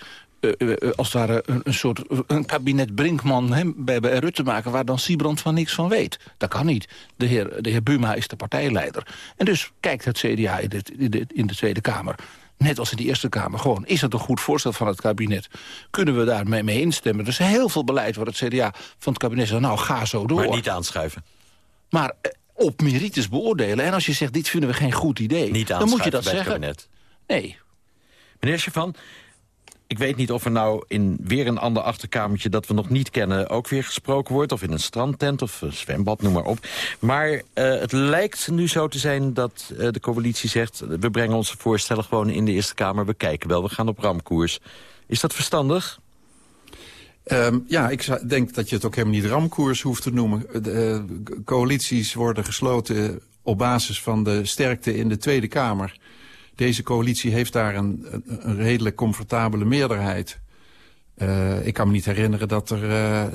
uh, als het ware een, een, soort een kabinet Brinkman hè, bij, bij Rutte maken... waar dan Siebrand van niks van weet. Dat kan niet. De heer, de heer Buma is de partijleider. En dus kijkt het CDA in de, in de Tweede Kamer net als in de Eerste Kamer, gewoon... is het een goed voorstel van het kabinet? Kunnen we daarmee mee instemmen? Er is heel veel beleid waar het CDA van het kabinet zegt... nou, ga zo door. Maar niet aanschuiven. Maar eh, op merites beoordelen. En als je zegt, dit vinden we geen goed idee... Niet dan moet je dat zeggen. Kabinet. Nee. Meneer Chavan, ik weet niet of er nou in weer een ander achterkamertje... dat we nog niet kennen, ook weer gesproken wordt. Of in een strandtent of een zwembad, noem maar op. Maar uh, het lijkt nu zo te zijn dat uh, de coalitie zegt... we brengen onze voorstellen gewoon in de Eerste Kamer. We kijken wel, we gaan op ramkoers. Is dat verstandig? Um, ja, ik denk dat je het ook helemaal niet ramkoers hoeft te noemen. De, uh, coalities worden gesloten op basis van de sterkte in de Tweede Kamer. Deze coalitie heeft daar een, een redelijk comfortabele meerderheid. Uh, ik kan me niet herinneren dat er uh,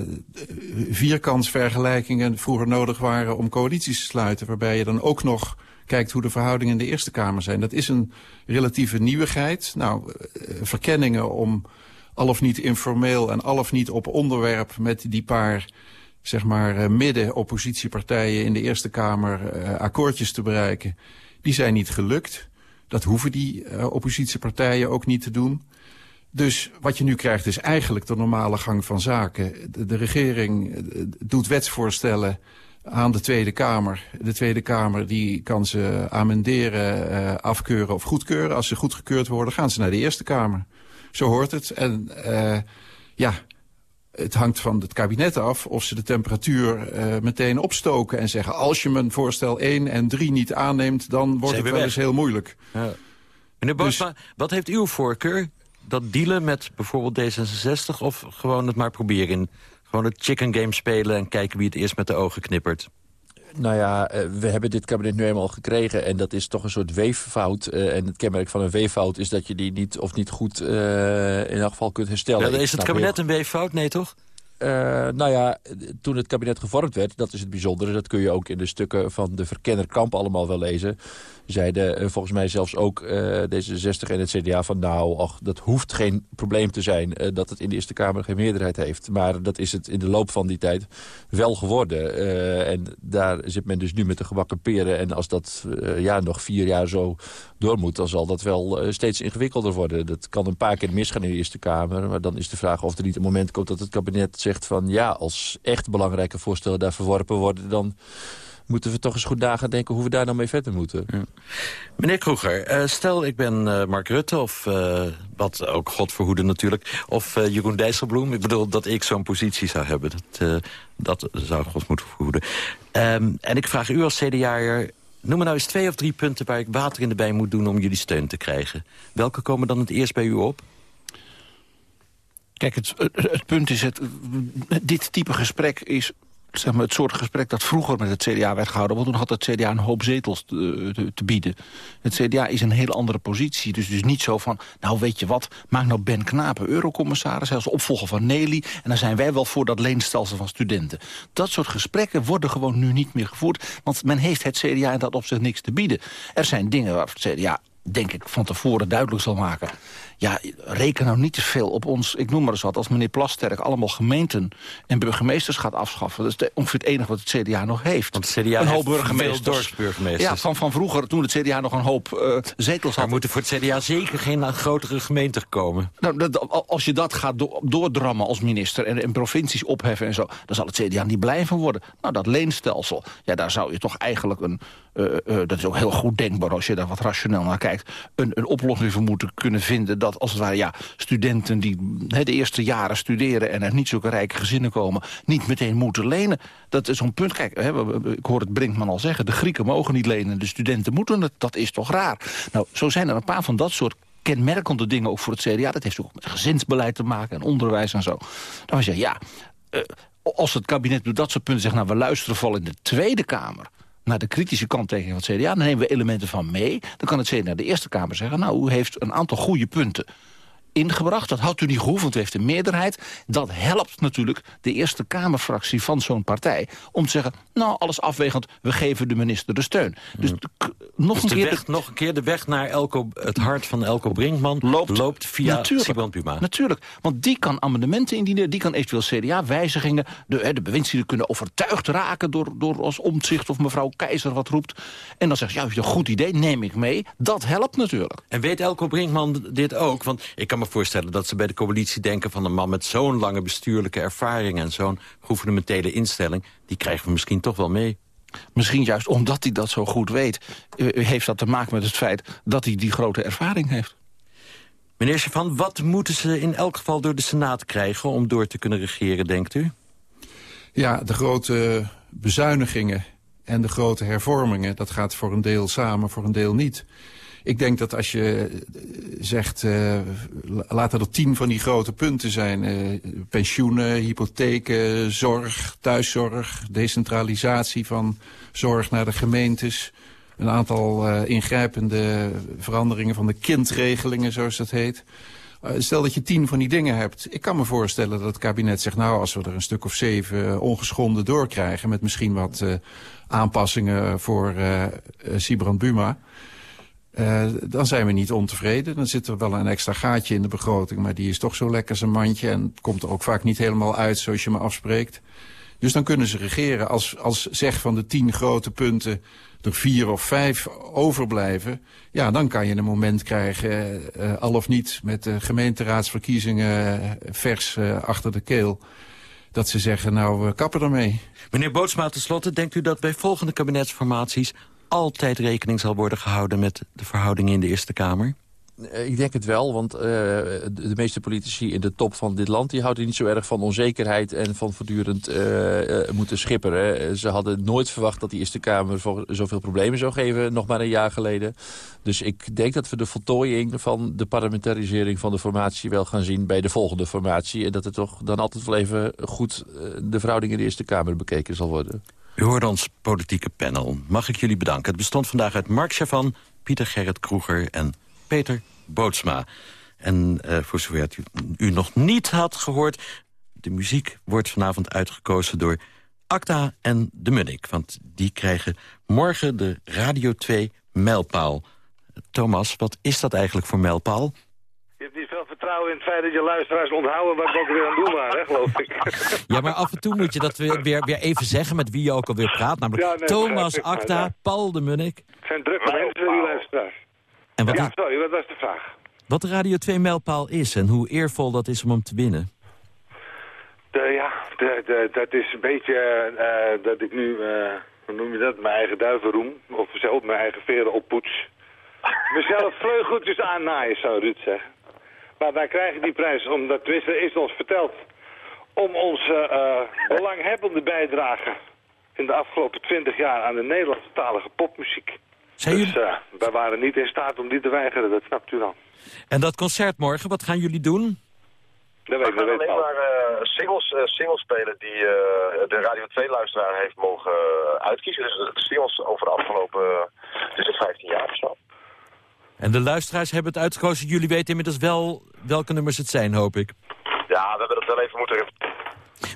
vierkansvergelijkingen vroeger nodig waren om coalities te sluiten. Waarbij je dan ook nog kijkt hoe de verhoudingen in de Eerste Kamer zijn. Dat is een relatieve nieuwigheid. Nou, uh, verkenningen om al of niet informeel en al of niet op onderwerp met die paar zeg maar midden-oppositiepartijen in de Eerste Kamer akkoordjes te bereiken. Die zijn niet gelukt. Dat hoeven die uh, oppositiepartijen ook niet te doen. Dus wat je nu krijgt is eigenlijk de normale gang van zaken. De, regering doet wetsvoorstellen aan de Tweede Kamer. De Tweede Kamer die kan ze amenderen, uh, afkeuren of goedkeuren. Als ze goedgekeurd worden, gaan ze naar de Eerste Kamer. Zo hoort het. En uh, ja, het hangt van het kabinet af of ze de temperatuur uh, meteen opstoken... en zeggen, als je mijn voorstel 1 en 3 niet aanneemt... dan wordt het wel eens heel moeilijk. Ja. Meneer Bosma, dus... wat heeft uw voorkeur? Dat dealen met bijvoorbeeld D66 of gewoon het maar proberen? Gewoon het chicken game spelen en kijken wie het eerst met de ogen knippert? Nou ja, we hebben dit kabinet nu eenmaal gekregen... en dat is toch een soort weeffout. Uh, en het kenmerk van een weeffout is dat je die niet of niet goed uh, in elk geval kunt herstellen. Ja, is het kabinet een weeffout? Nee, toch? Uh, nou ja, toen het kabinet gevormd werd, dat is het bijzondere... dat kun je ook in de stukken van de verkenner Kamp allemaal wel lezen zeiden uh, volgens mij zelfs ook uh, D66 en het CDA van... nou, ach, dat hoeft geen probleem te zijn uh, dat het in de Eerste Kamer geen meerderheid heeft. Maar dat is het in de loop van die tijd wel geworden. en daar zit men dus nu met de gebakken peren. En als dat ja, nog vier jaar zo door moet... dan zal dat wel steeds ingewikkelder worden. Dat kan een paar keer misgaan in de Eerste Kamer. Maar dan is de vraag of er niet een moment komt dat het kabinet zegt van... ja, als echt belangrijke voorstellen daar verworpen worden... dan moeten we toch eens goed nagaan denken hoe we daar nou mee verder moeten. Ja. Meneer Kroeger, uh, stel ik ben uh, Mark Rutte of uh, wat ook God verhoede natuurlijk... of Jeroen Dijsselbloem. Ik bedoel dat ik zo'n positie zou hebben. Dat, dat zou God moeten verhoeden. Um, en ik vraag u als CDA'er... Noem me nou eens twee of drie punten waar ik water in de bij moet doen... om jullie steun te krijgen. Welke komen dan het eerst bij u op? Kijk, het, het, punt is, het, dit type gesprek is zeg maar, het soort gesprek dat vroeger met het CDA werd gehouden. Want toen had het CDA een hoop zetels te, te, bieden. Het CDA is een hele andere positie. Dus, dus niet zo van, nou weet je wat, maak nou Ben Knapen eurocommissaris... als opvolger van Nelly. En dan zijn wij wel voor dat leenstelsel van studenten. Dat soort gesprekken worden gewoon nu niet meer gevoerd. Want men heeft het CDA in dat opzicht niks te bieden. Er zijn dingen waar het CDA denk ik, van tevoren duidelijk zal maken... ja, reken nou niet te veel op ons, ik noem maar eens wat... als meneer Plasterk allemaal gemeenten en burgemeesters gaat afschaffen. Dat is ongeveer het enige wat het CDA nog heeft. Want het CDA een hoop burgemeesters. Ja, van, van vroeger, toen het CDA nog een hoop uh, zetels had. Er moeten voor het CDA zeker geen grotere gemeenten komen. Nou, dat, als je dat gaat do doordrammen als minister en, en provincies opheffen en zo... dan zal het CDA niet blij van worden. Nou, dat leenstelsel, ja, daar zou je toch eigenlijk een... Uh, uh, dat is ook heel goed denkbaar als je daar wat rationeel naar kijkt een, een oplossing voor moeten kunnen vinden... dat als het ware ja, studenten die he, de eerste jaren studeren... en uit niet zulke rijke gezinnen komen, niet meteen moeten lenen. Dat is zo'n punt. Kijk, ik hoor het Brinkman al zeggen... de Grieken mogen niet lenen, de studenten moeten het. Dat is toch raar? Nou, zo zijn er een paar van dat soort kenmerkende dingen ook voor het CDA. Dat heeft ook met gezinsbeleid te maken en onderwijs en zo. Dan was je, ja... Uh, als het kabinet doet dat soort punten zegt... nou, we luisteren vooral in de Tweede Kamer naar de kritische kanttekening van het CDA. Dan nemen we elementen van mee. Dan kan het CDA de Eerste Kamer zeggen... nou, u heeft een aantal goede punten ingebracht. Dat had u niet gehoeven, want u heeft een meerderheid. Dat helpt natuurlijk de Eerste Kamerfractie van zo'n partij... om te zeggen, nou, alles afwegend, we geven de minister de steun. Dus nog, dus een keer weg, nog een keer de weg naar Elko, het hart van Elko Brinkman... loopt, loopt via natuurlijk, Puma. Natuurlijk, want die kan amendementen indienen... die kan eventueel CDA-wijzigingen... de, de bewindslieden kunnen overtuigd raken... door, door als omzicht of mevrouw Keizer wat roept. En dan zegt ja, is een goed idee, neem ik mee. Dat helpt natuurlijk. En weet Elko Brinkman dit ook? Want ik kan me voorstellen dat ze bij de coalitie denken... van een man met zo'n lange bestuurlijke ervaring... en zo'n gouvernementele instelling... die krijgen we misschien toch wel mee. misschien juist omdat hij dat zo goed weet... eh, heeft dat te maken met het feit dat hij die grote ervaring heeft. Meneer Chavan, wat moeten ze in elk geval door de Senaat krijgen... om door te kunnen regeren, denkt u? Ja, de grote bezuinigingen en de grote hervormingen... dat gaat voor een deel samen, voor een deel niet. Ik denk dat als je eh, zegt, uh, laten er tien van die grote punten zijn... Uh, pensioenen, hypotheken, zorg, thuiszorg... decentralisatie van zorg naar de gemeentes... een aantal uh, ingrijpende veranderingen van de kindregelingen, zoals dat heet... Stel dat je tien van die dingen hebt. Ik kan me voorstellen dat het kabinet zegt... nou, als we er een stuk of zeven ongeschonden doorkrijgen... met misschien wat aanpassingen voor Sibrand Buma... Uh, dan zijn we niet ontevreden. Dan zit er wel een extra gaatje in de begroting... maar die is toch zo lekker zijn mandje... en komt er ook vaak niet helemaal uit zoals je me afspreekt. Dus dan kunnen ze regeren. Als, als zeg van de tien grote punten er vier of vijf overblijven... ja, dan kan je een moment krijgen, uh, al of niet... met de gemeenteraadsverkiezingen vers uh, achter de keel... dat ze zeggen, nou, we kappen ermee. Meneer Bootsma, tenslotte, denkt u dat bij volgende kabinetsformaties altijd rekening zal worden gehouden met de verhoudingen in de Eerste Kamer? Ik denk het wel, want uh, de meeste politici in de top van dit land... die houden niet zo erg van onzekerheid en van voortdurend uh, moeten schipperen. Ze hadden nooit verwacht dat die Eerste Kamer zoveel problemen zou geven... nog maar een jaar geleden. Dus ik denk dat we de voltooiing van de parlementarisering van de formatie... wel gaan zien bij de volgende formatie. En dat er toch dan altijd wel even goed de verhouding in de Eerste Kamer bekeken zal worden. U hoort ons politieke panel. Mag ik jullie bedanken. Het bestond vandaag uit Mark Chavan, Pieter Gerrit Kroeger en Peter Bootsma. En uh, voor zover u, u nog niet had gehoord... de muziek wordt vanavond uitgekozen door Acta en de Munnik. Want die krijgen morgen de Radio 2 mijlpaal. Thomas, wat is dat eigenlijk voor mijlpaal? Je hebt niet veel vertrouwen in het feit dat je luisteraars onthouden... wat ik ook weer aan het doen waren, geloof ik. Ja, maar af en toe moet je dat weer, weer, weer even zeggen... met wie je ook alweer praat. Namelijk Ja, nee, Thomas Acta, maar ja. Paul de Munnik. Het zijn drukke mensen, die luisteraars. En wat, Ja, sorry, wat was de vraag? wat de Radio 2 mijlpaal is en hoe eervol dat is om hem te winnen. De, ja, de, de, dat is een beetje eh, dat ik nu, eh, hoe noem je dat, mijn eigen duivenroem. Of zelf mijn eigen veren oppoets. Mezelf vleugeltjes aannaaien, zou Ruud zeggen. Maar wij krijgen die prijs omdat, tenminste is ons verteld, om onze eh, belanghebbende bijdrage in de afgelopen twintig jaar aan de Nederlandstalige popmuziek. Zijn dus eh, wij waren niet in staat om die te weigeren, dat snapt u dan. En dat concert morgen, wat gaan jullie doen? Dat We weet, gaan weet alleen maar eh, singles, singles spelen die eh, de Radio 2-luisteraar heeft mogen uitkiezen. Dus de singles over de afgelopen uh, tussen 15 jaar of zo. En de luisteraars hebben het uitgekozen. Jullie weten inmiddels wel welke nummers het zijn, hoop ik. Ja, we hebben dat wel even moeten...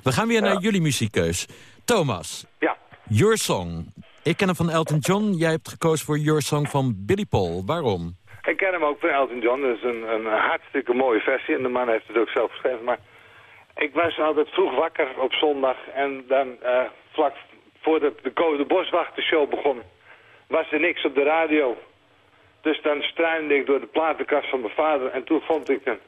We gaan weer naar jullie muziekkeus. Thomas. Ja. Your Song. Ik ken hem van Elton John. Jij hebt gekozen voor Your Song van Billy Paul. Waarom? Ik ken hem ook van Elton John. Dat is een, een hartstikke mooie versie. En de man heeft het ook zelf geschreven. Maar ik was altijd vroeg wakker op zondag. En dan eh, vlak voordat de Code de Boswachter-show begon... was er niks op de radio. Dus dan struinde ik door de platenkast van mijn vader. En toen vond ik een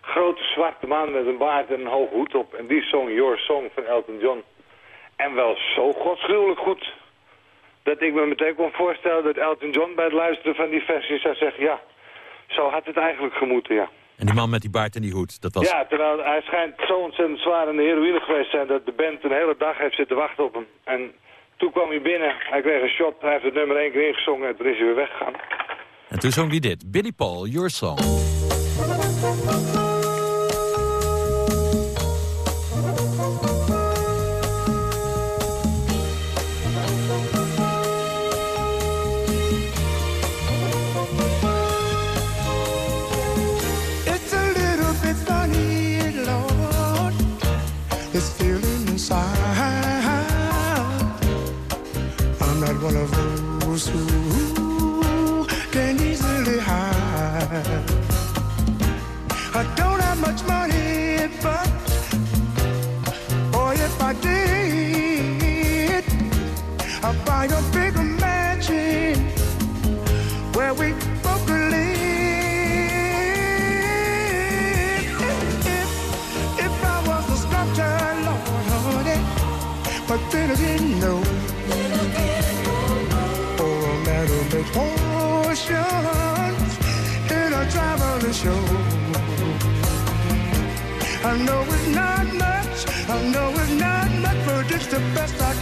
grote zwarte man met een baard en een hoge hoed op. En die zong Your Song van Elton John. En wel zo godsgruwelijk goed dat ik me meteen kon voorstellen dat Elton John bij het luisteren van die versie zou zeggen... ja, zo had het eigenlijk gemoeten, ja. En die man met die baard en die hoed. Dat was... Ja, terwijl hij schijnt zo ontzettend zwaar aan de heroïne geweest te zijn... dat de band een hele dag heeft zitten wachten op hem. En toen kwam hij binnen, hij kreeg een shot, hij heeft het nummer één keer ingezongen... en toen is hij weer weggegaan. En toen zong hij dit. Billy Paul, Your Song.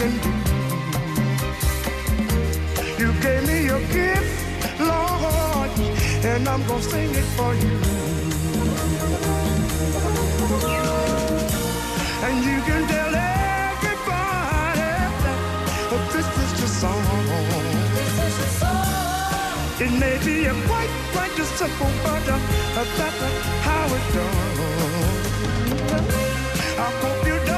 Can do. You gave me your gift, Lord, and I'm gonna sing it for you. And you can tell everybody that this is the song. It may be a quite, quite a simple, but uh, that's how it's done. I hope you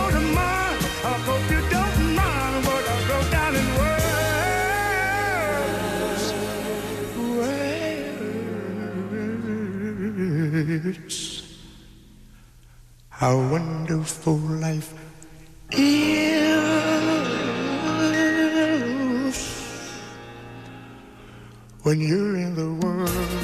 How wonderful life is. When you're in the world.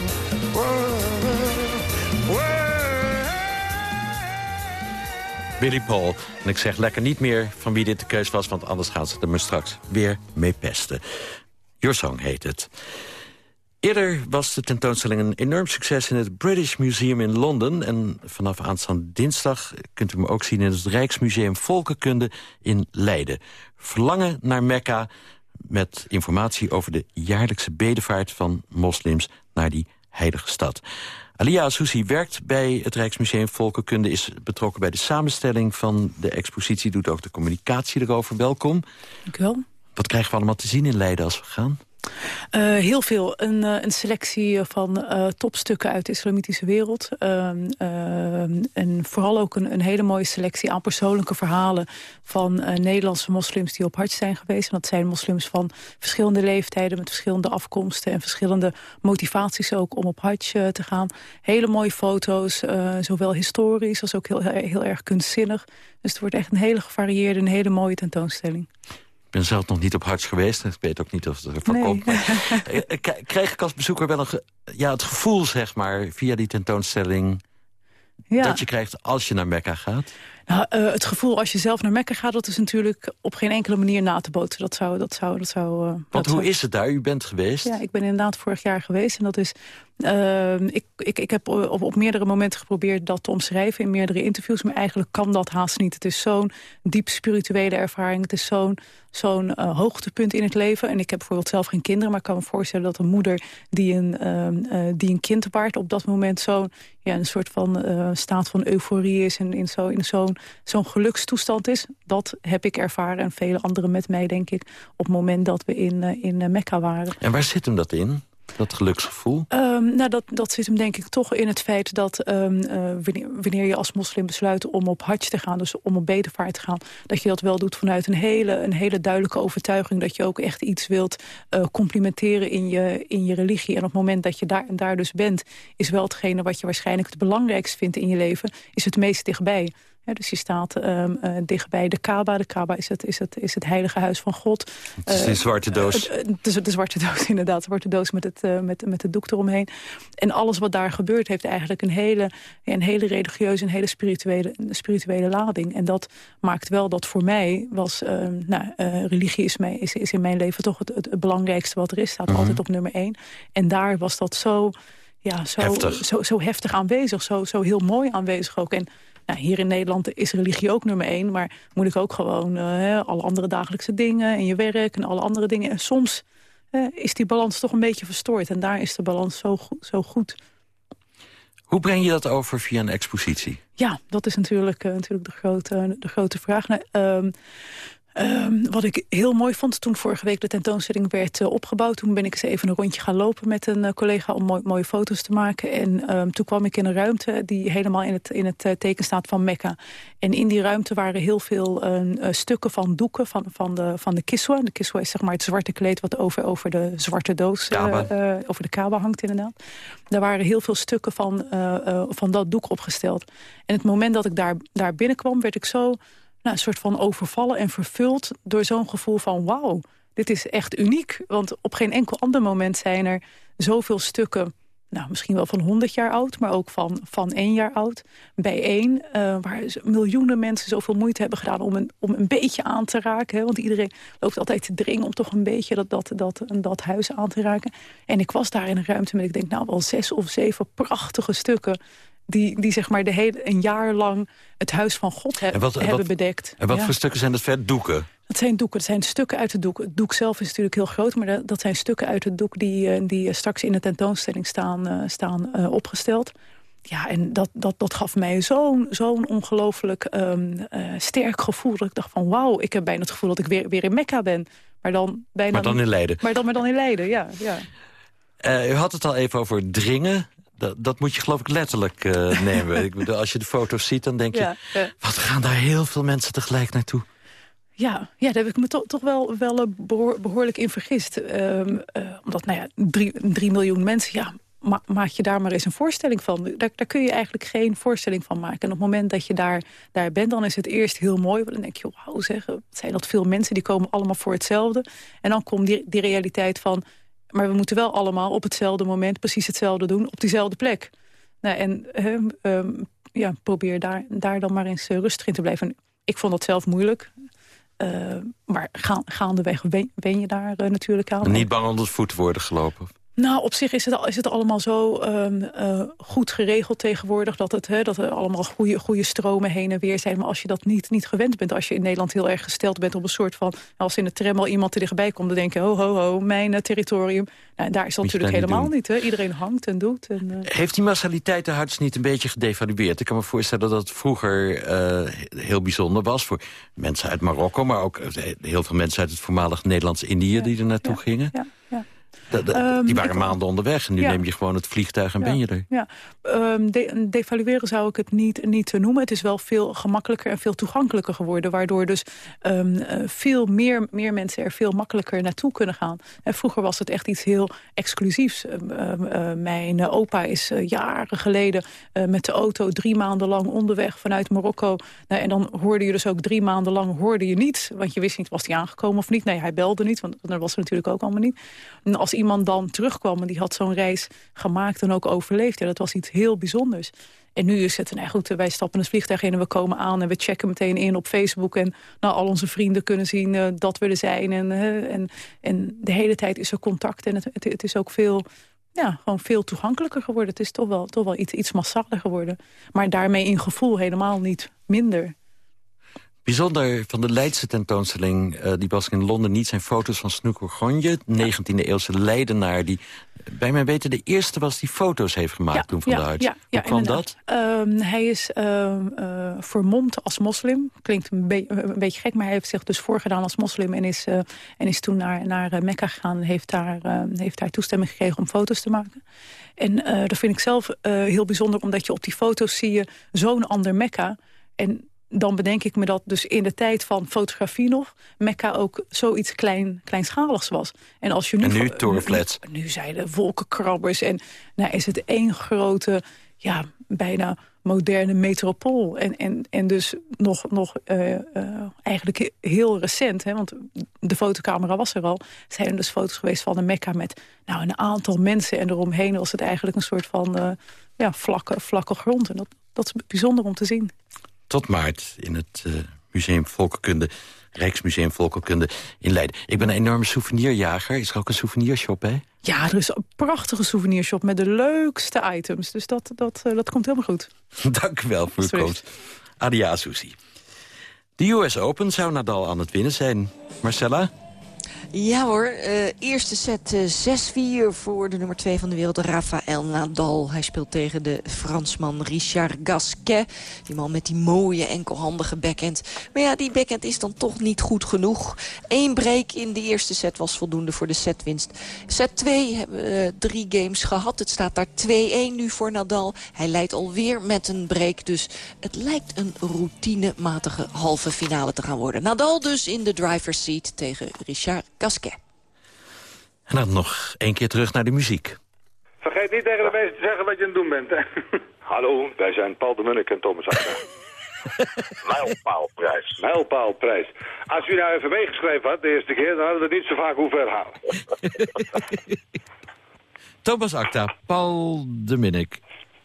Billy Paul. En ik zeg lekker niet meer van wie dit de keus was... want anders gaan ze er me straks weer mee pesten. Your Song heet het. Eerder was de tentoonstelling een enorm succes in het British Museum in Londen. En vanaf aanstaande dinsdag kunt u hem ook zien in het Rijksmuseum Volkenkunde in Leiden. Verlangen naar Mekka met informatie over de jaarlijkse bedevaart van moslims naar die heilige stad. Alia Asoussi werkt bij het Rijksmuseum Volkenkunde... is betrokken bij de samenstelling van de expositie... doet ook de communicatie erover. Welkom. Dank u wel. Wat krijgen we allemaal te zien in Leiden als we gaan? Uh, heel veel. Een, uh, een selectie van uh, topstukken uit de islamitische wereld. Ehm, en vooral ook een, een, hele mooie selectie aan persoonlijke verhalen... van Nederlandse moslims die op hart zijn geweest. En dat zijn moslims van verschillende leeftijden... met verschillende afkomsten en verschillende motivaties ook om op hart te gaan. Hele mooie foto's, zowel historisch als ook heel, heel erg kunstzinnig. Dus het wordt echt een hele gevarieerde, een hele mooie tentoonstelling. Ik ben zelf nog niet op Harts geweest. Ik weet ook niet of het ervan nee. komt. Maar, eh, kreeg ik als bezoeker wel een ge, ja, het gevoel, zeg maar, via die tentoonstelling... Ja. dat je krijgt als je naar Mekka gaat? Nou, uh, het gevoel als je zelf naar Mekka gaat... dat is natuurlijk op geen enkele manier na te boten. Dat zou... Dat zou, dat zou uh, Want dat hoe zou... is het daar? U bent geweest? Ja, ik ben inderdaad vorig jaar geweest. En dat is... Uh, ik, ik, ik heb op, op meerdere momenten geprobeerd dat te omschrijven... in meerdere interviews, maar eigenlijk kan dat haast niet. Het is zo'n diep spirituele ervaring. Het is zo'n uh, hoogtepunt in het leven. En ik heb bijvoorbeeld zelf geen kinderen... maar ik kan me voorstellen dat een moeder die een, uh, die een kind baart... op dat moment zo'n ja, soort van uh, staat van euforie is... en in zo'n in gelukstoestand is. Dat heb ik ervaren en vele anderen met mij, denk ik... op het moment dat we in, in Mekka waren. En waar zit hem dat in? Dat geluksgevoel? Um, nou, dat, dat zit hem denk ik toch in het feit dat um, wanneer, je als moslim besluit om op hajj te gaan... dus om op bedevaart te gaan, dat je dat wel doet vanuit een hele, een hele duidelijke overtuiging... dat je ook echt iets wilt uh, complimenteren in je, in je religie. En op het moment dat je daar, daar dus bent, is wel hetgene wat je waarschijnlijk het belangrijkst vindt in je leven... is het meest dichtbij. Ja, dus je staat um, uh, dichtbij de Kaaba. De Kaaba is het, is het, is het heilige huis van God. Het is de zwarte doos. Uh, de, de, zwarte doos, inderdaad. De zwarte doos met het, met, met het doek eromheen. En alles wat daar gebeurt heeft eigenlijk een hele, een hele religieuze... een hele spirituele, spirituele lading. En dat maakt wel dat voor mij was... nou, religie is, mij, is, is in mijn leven toch het, het, belangrijkste wat er is. Staat -hmm. altijd op nummer één. En daar was dat zo... Ja, zo heftig. Zo, zo heftig aanwezig, zo, zo heel mooi aanwezig ook. En nou, hier in Nederland is religie ook nummer één. Maar moet ik ook gewoon uh, alle andere dagelijkse dingen... en je werk en alle andere dingen. En soms uh, is die balans toch een beetje verstoord. En daar is de balans zo, go zo goed. Hoe breng je dat over via een expositie? Ja, dat is natuurlijk, uh, natuurlijk de, grote, de grote vraag. Nou, Um, wat ik heel mooi vond toen vorige week de tentoonstelling werd uh, opgebouwd... toen ben ik eens even een rondje gaan lopen met een uh, collega om mooi, mooie foto's te maken. En um, toen kwam ik in een ruimte die helemaal in het, in het uh, teken staat van Mekka. En in die ruimte waren heel veel stukken van doeken van, van, de, van de kiswa. De kiswa is zeg maar het zwarte kleed wat over, over de zwarte doos... over de kaba hangt inderdaad. Daar waren heel veel stukken van, van dat doek opgesteld. En het moment dat ik daar, daar binnenkwam werd ik zo nou, een soort van overvallen en vervuld door zo'n gevoel van wauw, dit is echt uniek. Want op geen enkel ander moment zijn er zoveel stukken nou, misschien wel van 100 jaar oud, maar ook van, van één jaar oud. Bijeen, uh, waar miljoenen mensen zoveel moeite hebben gedaan om een, om een beetje aan te raken. Hè? Want iedereen loopt altijd te dringen om toch een beetje dat, dat, dat, dat huis aan te raken. En ik was daar in een ruimte met, ik denk nou wel zes of zeven prachtige stukken die, die zeg maar de hele, een jaar lang het huis van God he, wat, hebben wat, bedekt. En wat ja. voor stukken zijn dat vet? Doeken? Dat zijn doeken, dat zijn stukken uit het doek. Het doek zelf is natuurlijk heel groot, maar dat, dat zijn stukken uit het doek... die, die straks in de tentoonstelling staan, uh, staan uh, opgesteld. Ja, en dat, dat, dat gaf mij zo'n zo'n ongelooflijk um, uh, sterk gevoel. Dat ik dacht van wauw, ik heb bijna het gevoel dat ik weer, weer in Mekka ben. Maar dan, bijna maar dan in Leiden. Maar dan, maar dan in Leiden, ja. ja. u had het al even over dringen. Dat, dat, moet je geloof ik letterlijk uh, nemen. ik bedoel, als je de foto's ziet, dan denk je... Ja, wat gaan daar heel veel mensen tegelijk naartoe? Ja, ja daar heb ik me to toch wel, wel behoor behoorlijk in vergist. Um, uh, omdat, nou ja, drie, drie miljoen mensen... ja, ma maak je daar maar eens een voorstelling van. Daar, daar, kun je eigenlijk geen voorstelling van maken. En op het moment dat je daar, daar bent, dan is het eerst heel mooi. Want dan denk je, wauw, zeggen, zijn dat veel mensen... die komen allemaal voor hetzelfde. En dan komt die, die realiteit van... Maar we moeten wel allemaal op hetzelfde moment precies hetzelfde doen op diezelfde plek. Nou, en um, ja, probeer daar, daar dan maar eens rustig in te blijven. Ik vond dat zelf moeilijk. Uh, maar gaan, gaandeweg wen, je daar uh, natuurlijk aan. Niet bang onder de voet worden gelopen? Nou, op zich is het, is het allemaal zo um, uh, goed geregeld tegenwoordig... dat, het, dat er allemaal goede, goede stromen heen en weer zijn. Maar als je dat niet, niet gewend bent, als je in Nederland heel erg gesteld bent... op een soort van, als in de tram al iemand er dichtbij komt... dan denk je, ho, ho, ho, mijn uh, territorium. Nou, daar is dat natuurlijk helemaal niet. Iedereen hangt en doet. En, uh... Heeft die massaliteit de harts niet een beetje gedevalueerd? Ik kan me voorstellen dat het vroeger heel bijzonder was... voor mensen uit Marokko, maar ook heel veel mensen uit het voormalig Nederlands-Indië... Ja, die er naartoe ja, gingen. Ja, um, die waren maanden onderweg en nu ja. neem je gewoon het vliegtuig en ja. ben je er. Ja. Um, de, devalueren zou ik het niet, niet noemen. Het is wel veel gemakkelijker en veel toegankelijker geworden. Waardoor dus um, uh, veel meer, meer mensen er veel makkelijker naartoe kunnen gaan. En vroeger was het echt iets heel exclusiefs. Uh, mijn opa is uh, jaren geleden met de auto drie maanden lang onderweg vanuit Marokko. Nou, en dan hoorde je dus ook drie maanden lang hoorde je niets. Want je wist niet, was hij aangekomen of niet? Nee, hij belde niet, want dat was natuurlijk ook allemaal niet. En als iemand dan terugkwam en die had zo'n reis gemaakt en ook overleefd... Ja, dat was iets heel bijzonders. En nu is het, nou goed, wij stappen het vliegtuig in en we komen aan... en we checken meteen in op Facebook en nou, al onze vrienden kunnen zien uh, dat we er zijn. En, uh, en, en de hele tijd is er contact en het, het, het is ook veel ja, gewoon veel toegankelijker geworden. Het is toch wel, toch wel iets, iets massaler geworden. Maar daarmee in gevoel helemaal niet minder. Bijzonder van de Leidse tentoonstelling, uh, die was in Londen niet... zijn foto's van Snoek Gorgonje, 19e-eeuwse Leidenaar... die bij mij weten de eerste was die foto's heeft gemaakt ja, toen van ja, de Huid. Ja, Hoe kwam dat? Um, hij is uh, uh, vermomd als moslim. Klinkt een, be een, beetje gek, maar hij heeft zich dus voorgedaan als moslim... en is, en is toen naar, naar Mekka gegaan en heeft daar, heeft daar toestemming gekregen om foto's te maken. En dat vind ik zelf heel bijzonder, omdat je op die foto's zie je zo'n ander Mekka... En dan bedenk ik me dat dus in de tijd van fotografie nog... Mekka ook zoiets klein, kleinschaligs was. En, als je nu, en nu. Nu, nu zijn de wolkenkrabbers en nou is het één grote, ja, bijna moderne metropool. En, en, en dus nog, nog uh, uh, eigenlijk heel recent, hè, want de fotocamera was er al... zijn er dus foto's geweest van een Mekka met nou, een aantal mensen... en eromheen was het eigenlijk een soort van uh, ja, vlakke, vlakke grond. En dat, dat is bijzonder om te zien tot maart in het uh, Museum Volkenkunde, Rijksmuseum Volkenkunde in Leiden. Ik ben een enorme souvenirjager. Is er ook een souvenirshop bij? Ja, er is een prachtige souvenirshop met de leukste items. Dus dat, dat, uh, dat komt helemaal goed. Dank u wel voor uw komst. Adia Susi. De US Open zou Nadal aan het winnen zijn. Marcella? Ja hoor, uh, eerste set uh, 6-4 voor de nummer 2 van de wereld, Rafael Nadal. Hij speelt tegen de Fransman Richard Gasquet. Die man met die mooie enkelhandige backhand. Maar ja, die backhand is dan toch niet goed genoeg. Eén break in de eerste set was voldoende voor de setwinst. Set 2 hebben we uh, drie games gehad. Het staat daar 2-1 nu voor Nadal. Hij leidt alweer met een break, dus het lijkt een routinematige halve finale te gaan worden. Nadal dus in de driver's seat tegen Richard Gasquet. En dan nog één keer terug naar de muziek. Vergeet niet tegen de mensen te zeggen wat je aan het doen bent. Hè? Hallo, wij zijn Paul de Munnik en Thomas Akker. Mijlpaalprijs. Mijlpaalprijs. Als u nou even meegeschreven had de eerste keer, dan hadden we het niet zo vaak hoeven herhalen. Thomas Acta, Paul de Minnik.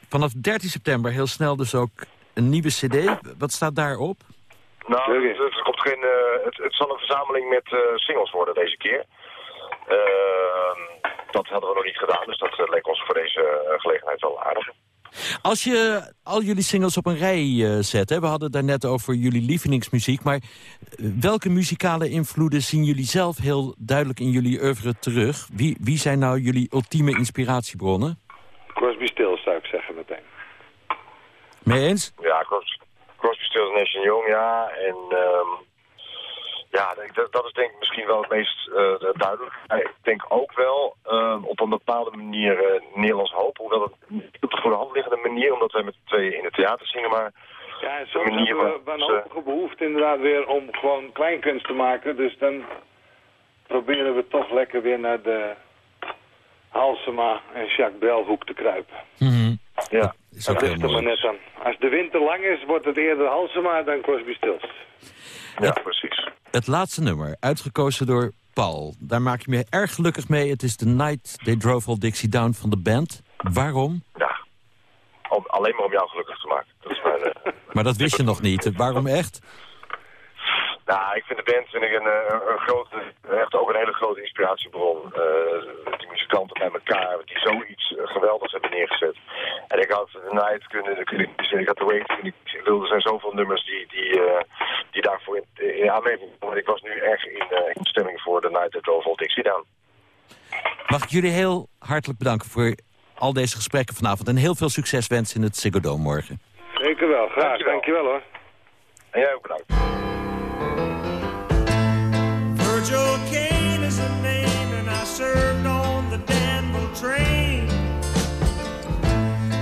Vanaf 13 september heel snel dus ook een nieuwe cd. Wat staat daarop? Nou, het, het komt geen, eh, het, het zal een verzameling met eh, singles worden deze keer. Ehm, dat hadden we nog niet gedaan, dus dat eh, leek ons voor deze gelegenheid wel aardig. Als je al jullie singles op een rij eh, zet... Hè, we hadden het daarnet over jullie lievelingsmuziek... maar welke muzikale invloeden zien jullie zelf heel duidelijk in jullie oeuvre terug? Wie, wie zijn nou jullie ultieme inspiratiebronnen? Crosby, Stills zou ik zeggen meteen. Mee eens? Ja, Crosby, Crosby Stills, Nash Young, ja. En ehm, ja, dat, dat is denk ik misschien wel het meest eh, duidelijk. Ik denk ook wel ehm, op een bepaalde manier eh, Nederlands hoop. Hoewel het niet op de voor de hand liggende manier, omdat wij met z'n tweeën in het theater zingen. Maar Ja, en de soms manier hebben we wanhopige behoefte inderdaad weer om gewoon kleinkunst te maken. Dus dan proberen we toch lekker weer naar de Halsema en Jacques Brel hoek te kruipen. Ja, is dat ook ligt heel er maar mooi. net aan. Als de winter lang is, wordt het eerder Halsema dan Crosby Stills. Ja, precies. Het laatste nummer, uitgekozen door Paul. Daar maak je me erg gelukkig mee. Het is The Night They Drove All Dixie Down van de band. Waarom? Om, alleen maar om jou gelukkig te maken. Dat is mijn... eh, Maar dat wist je nog niet. Waarom echt? Nou, ik vind de band vind ik een, eh, een, een grote, echt ook een hele grote inspiratiebron. Eh, die muzikanten bij elkaar, die zoiets eh, geweldigs hebben neergezet. En ik had de Night kunnen, kunnen ik had The Wait kunnen. Ik bedoel, Er zijn zoveel nummers die, die, eh, die daarvoor in, in aanmerking komen. Ik was nu erg in, in stemming voor The Night That Drove All Dixie Down. Mag ik jullie heel hartelijk bedanken voor al deze gesprekken vanavond. En heel veel succes wensen in het Ziggo Dome morgen. Zeker wel, graag. Dankjewel, hoor. En jij ook bedankt. Virgil Kane is the name, and I served on the Danville train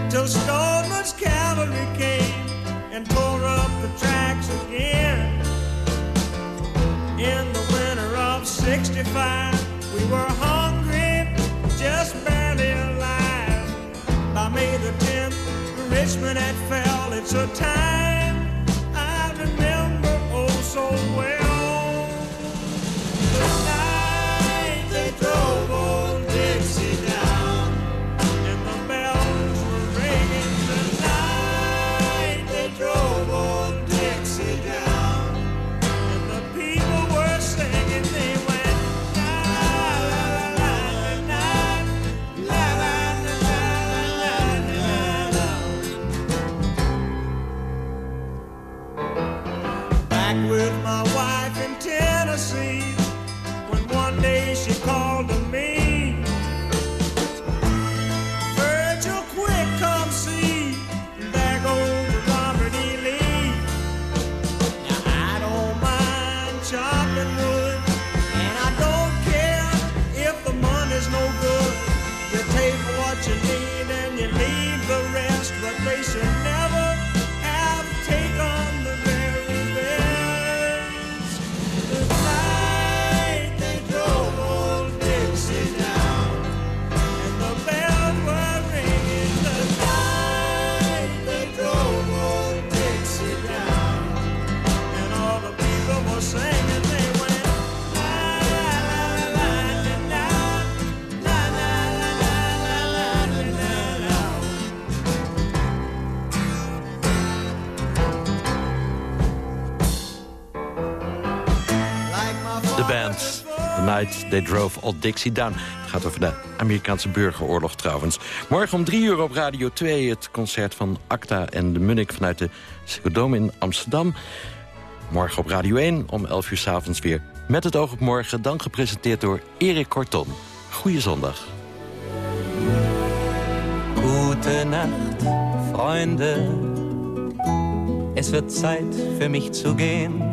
till Stoneman's cavalry came and tore up the tracks again. In the winter of '65, we were hungry, just barely alive. By May the 10th, Richmond had fell. It's a time I remember oh so well. They Drove All Dixie Down. Het gaat over de Amerikaanse burgeroorlog trouwens. Morgen om drie uur op Radio 2 het concert van Acta en de Munnik... vanuit de Ziggo Dome in Amsterdam. Morgen op Radio 1 om 11 uur s'avonds weer. Met het oog op morgen, dan gepresenteerd door Erik Korton. Goeie zondag. Gute Nacht, Freunde. Es wird Zeit für mich zu gehen.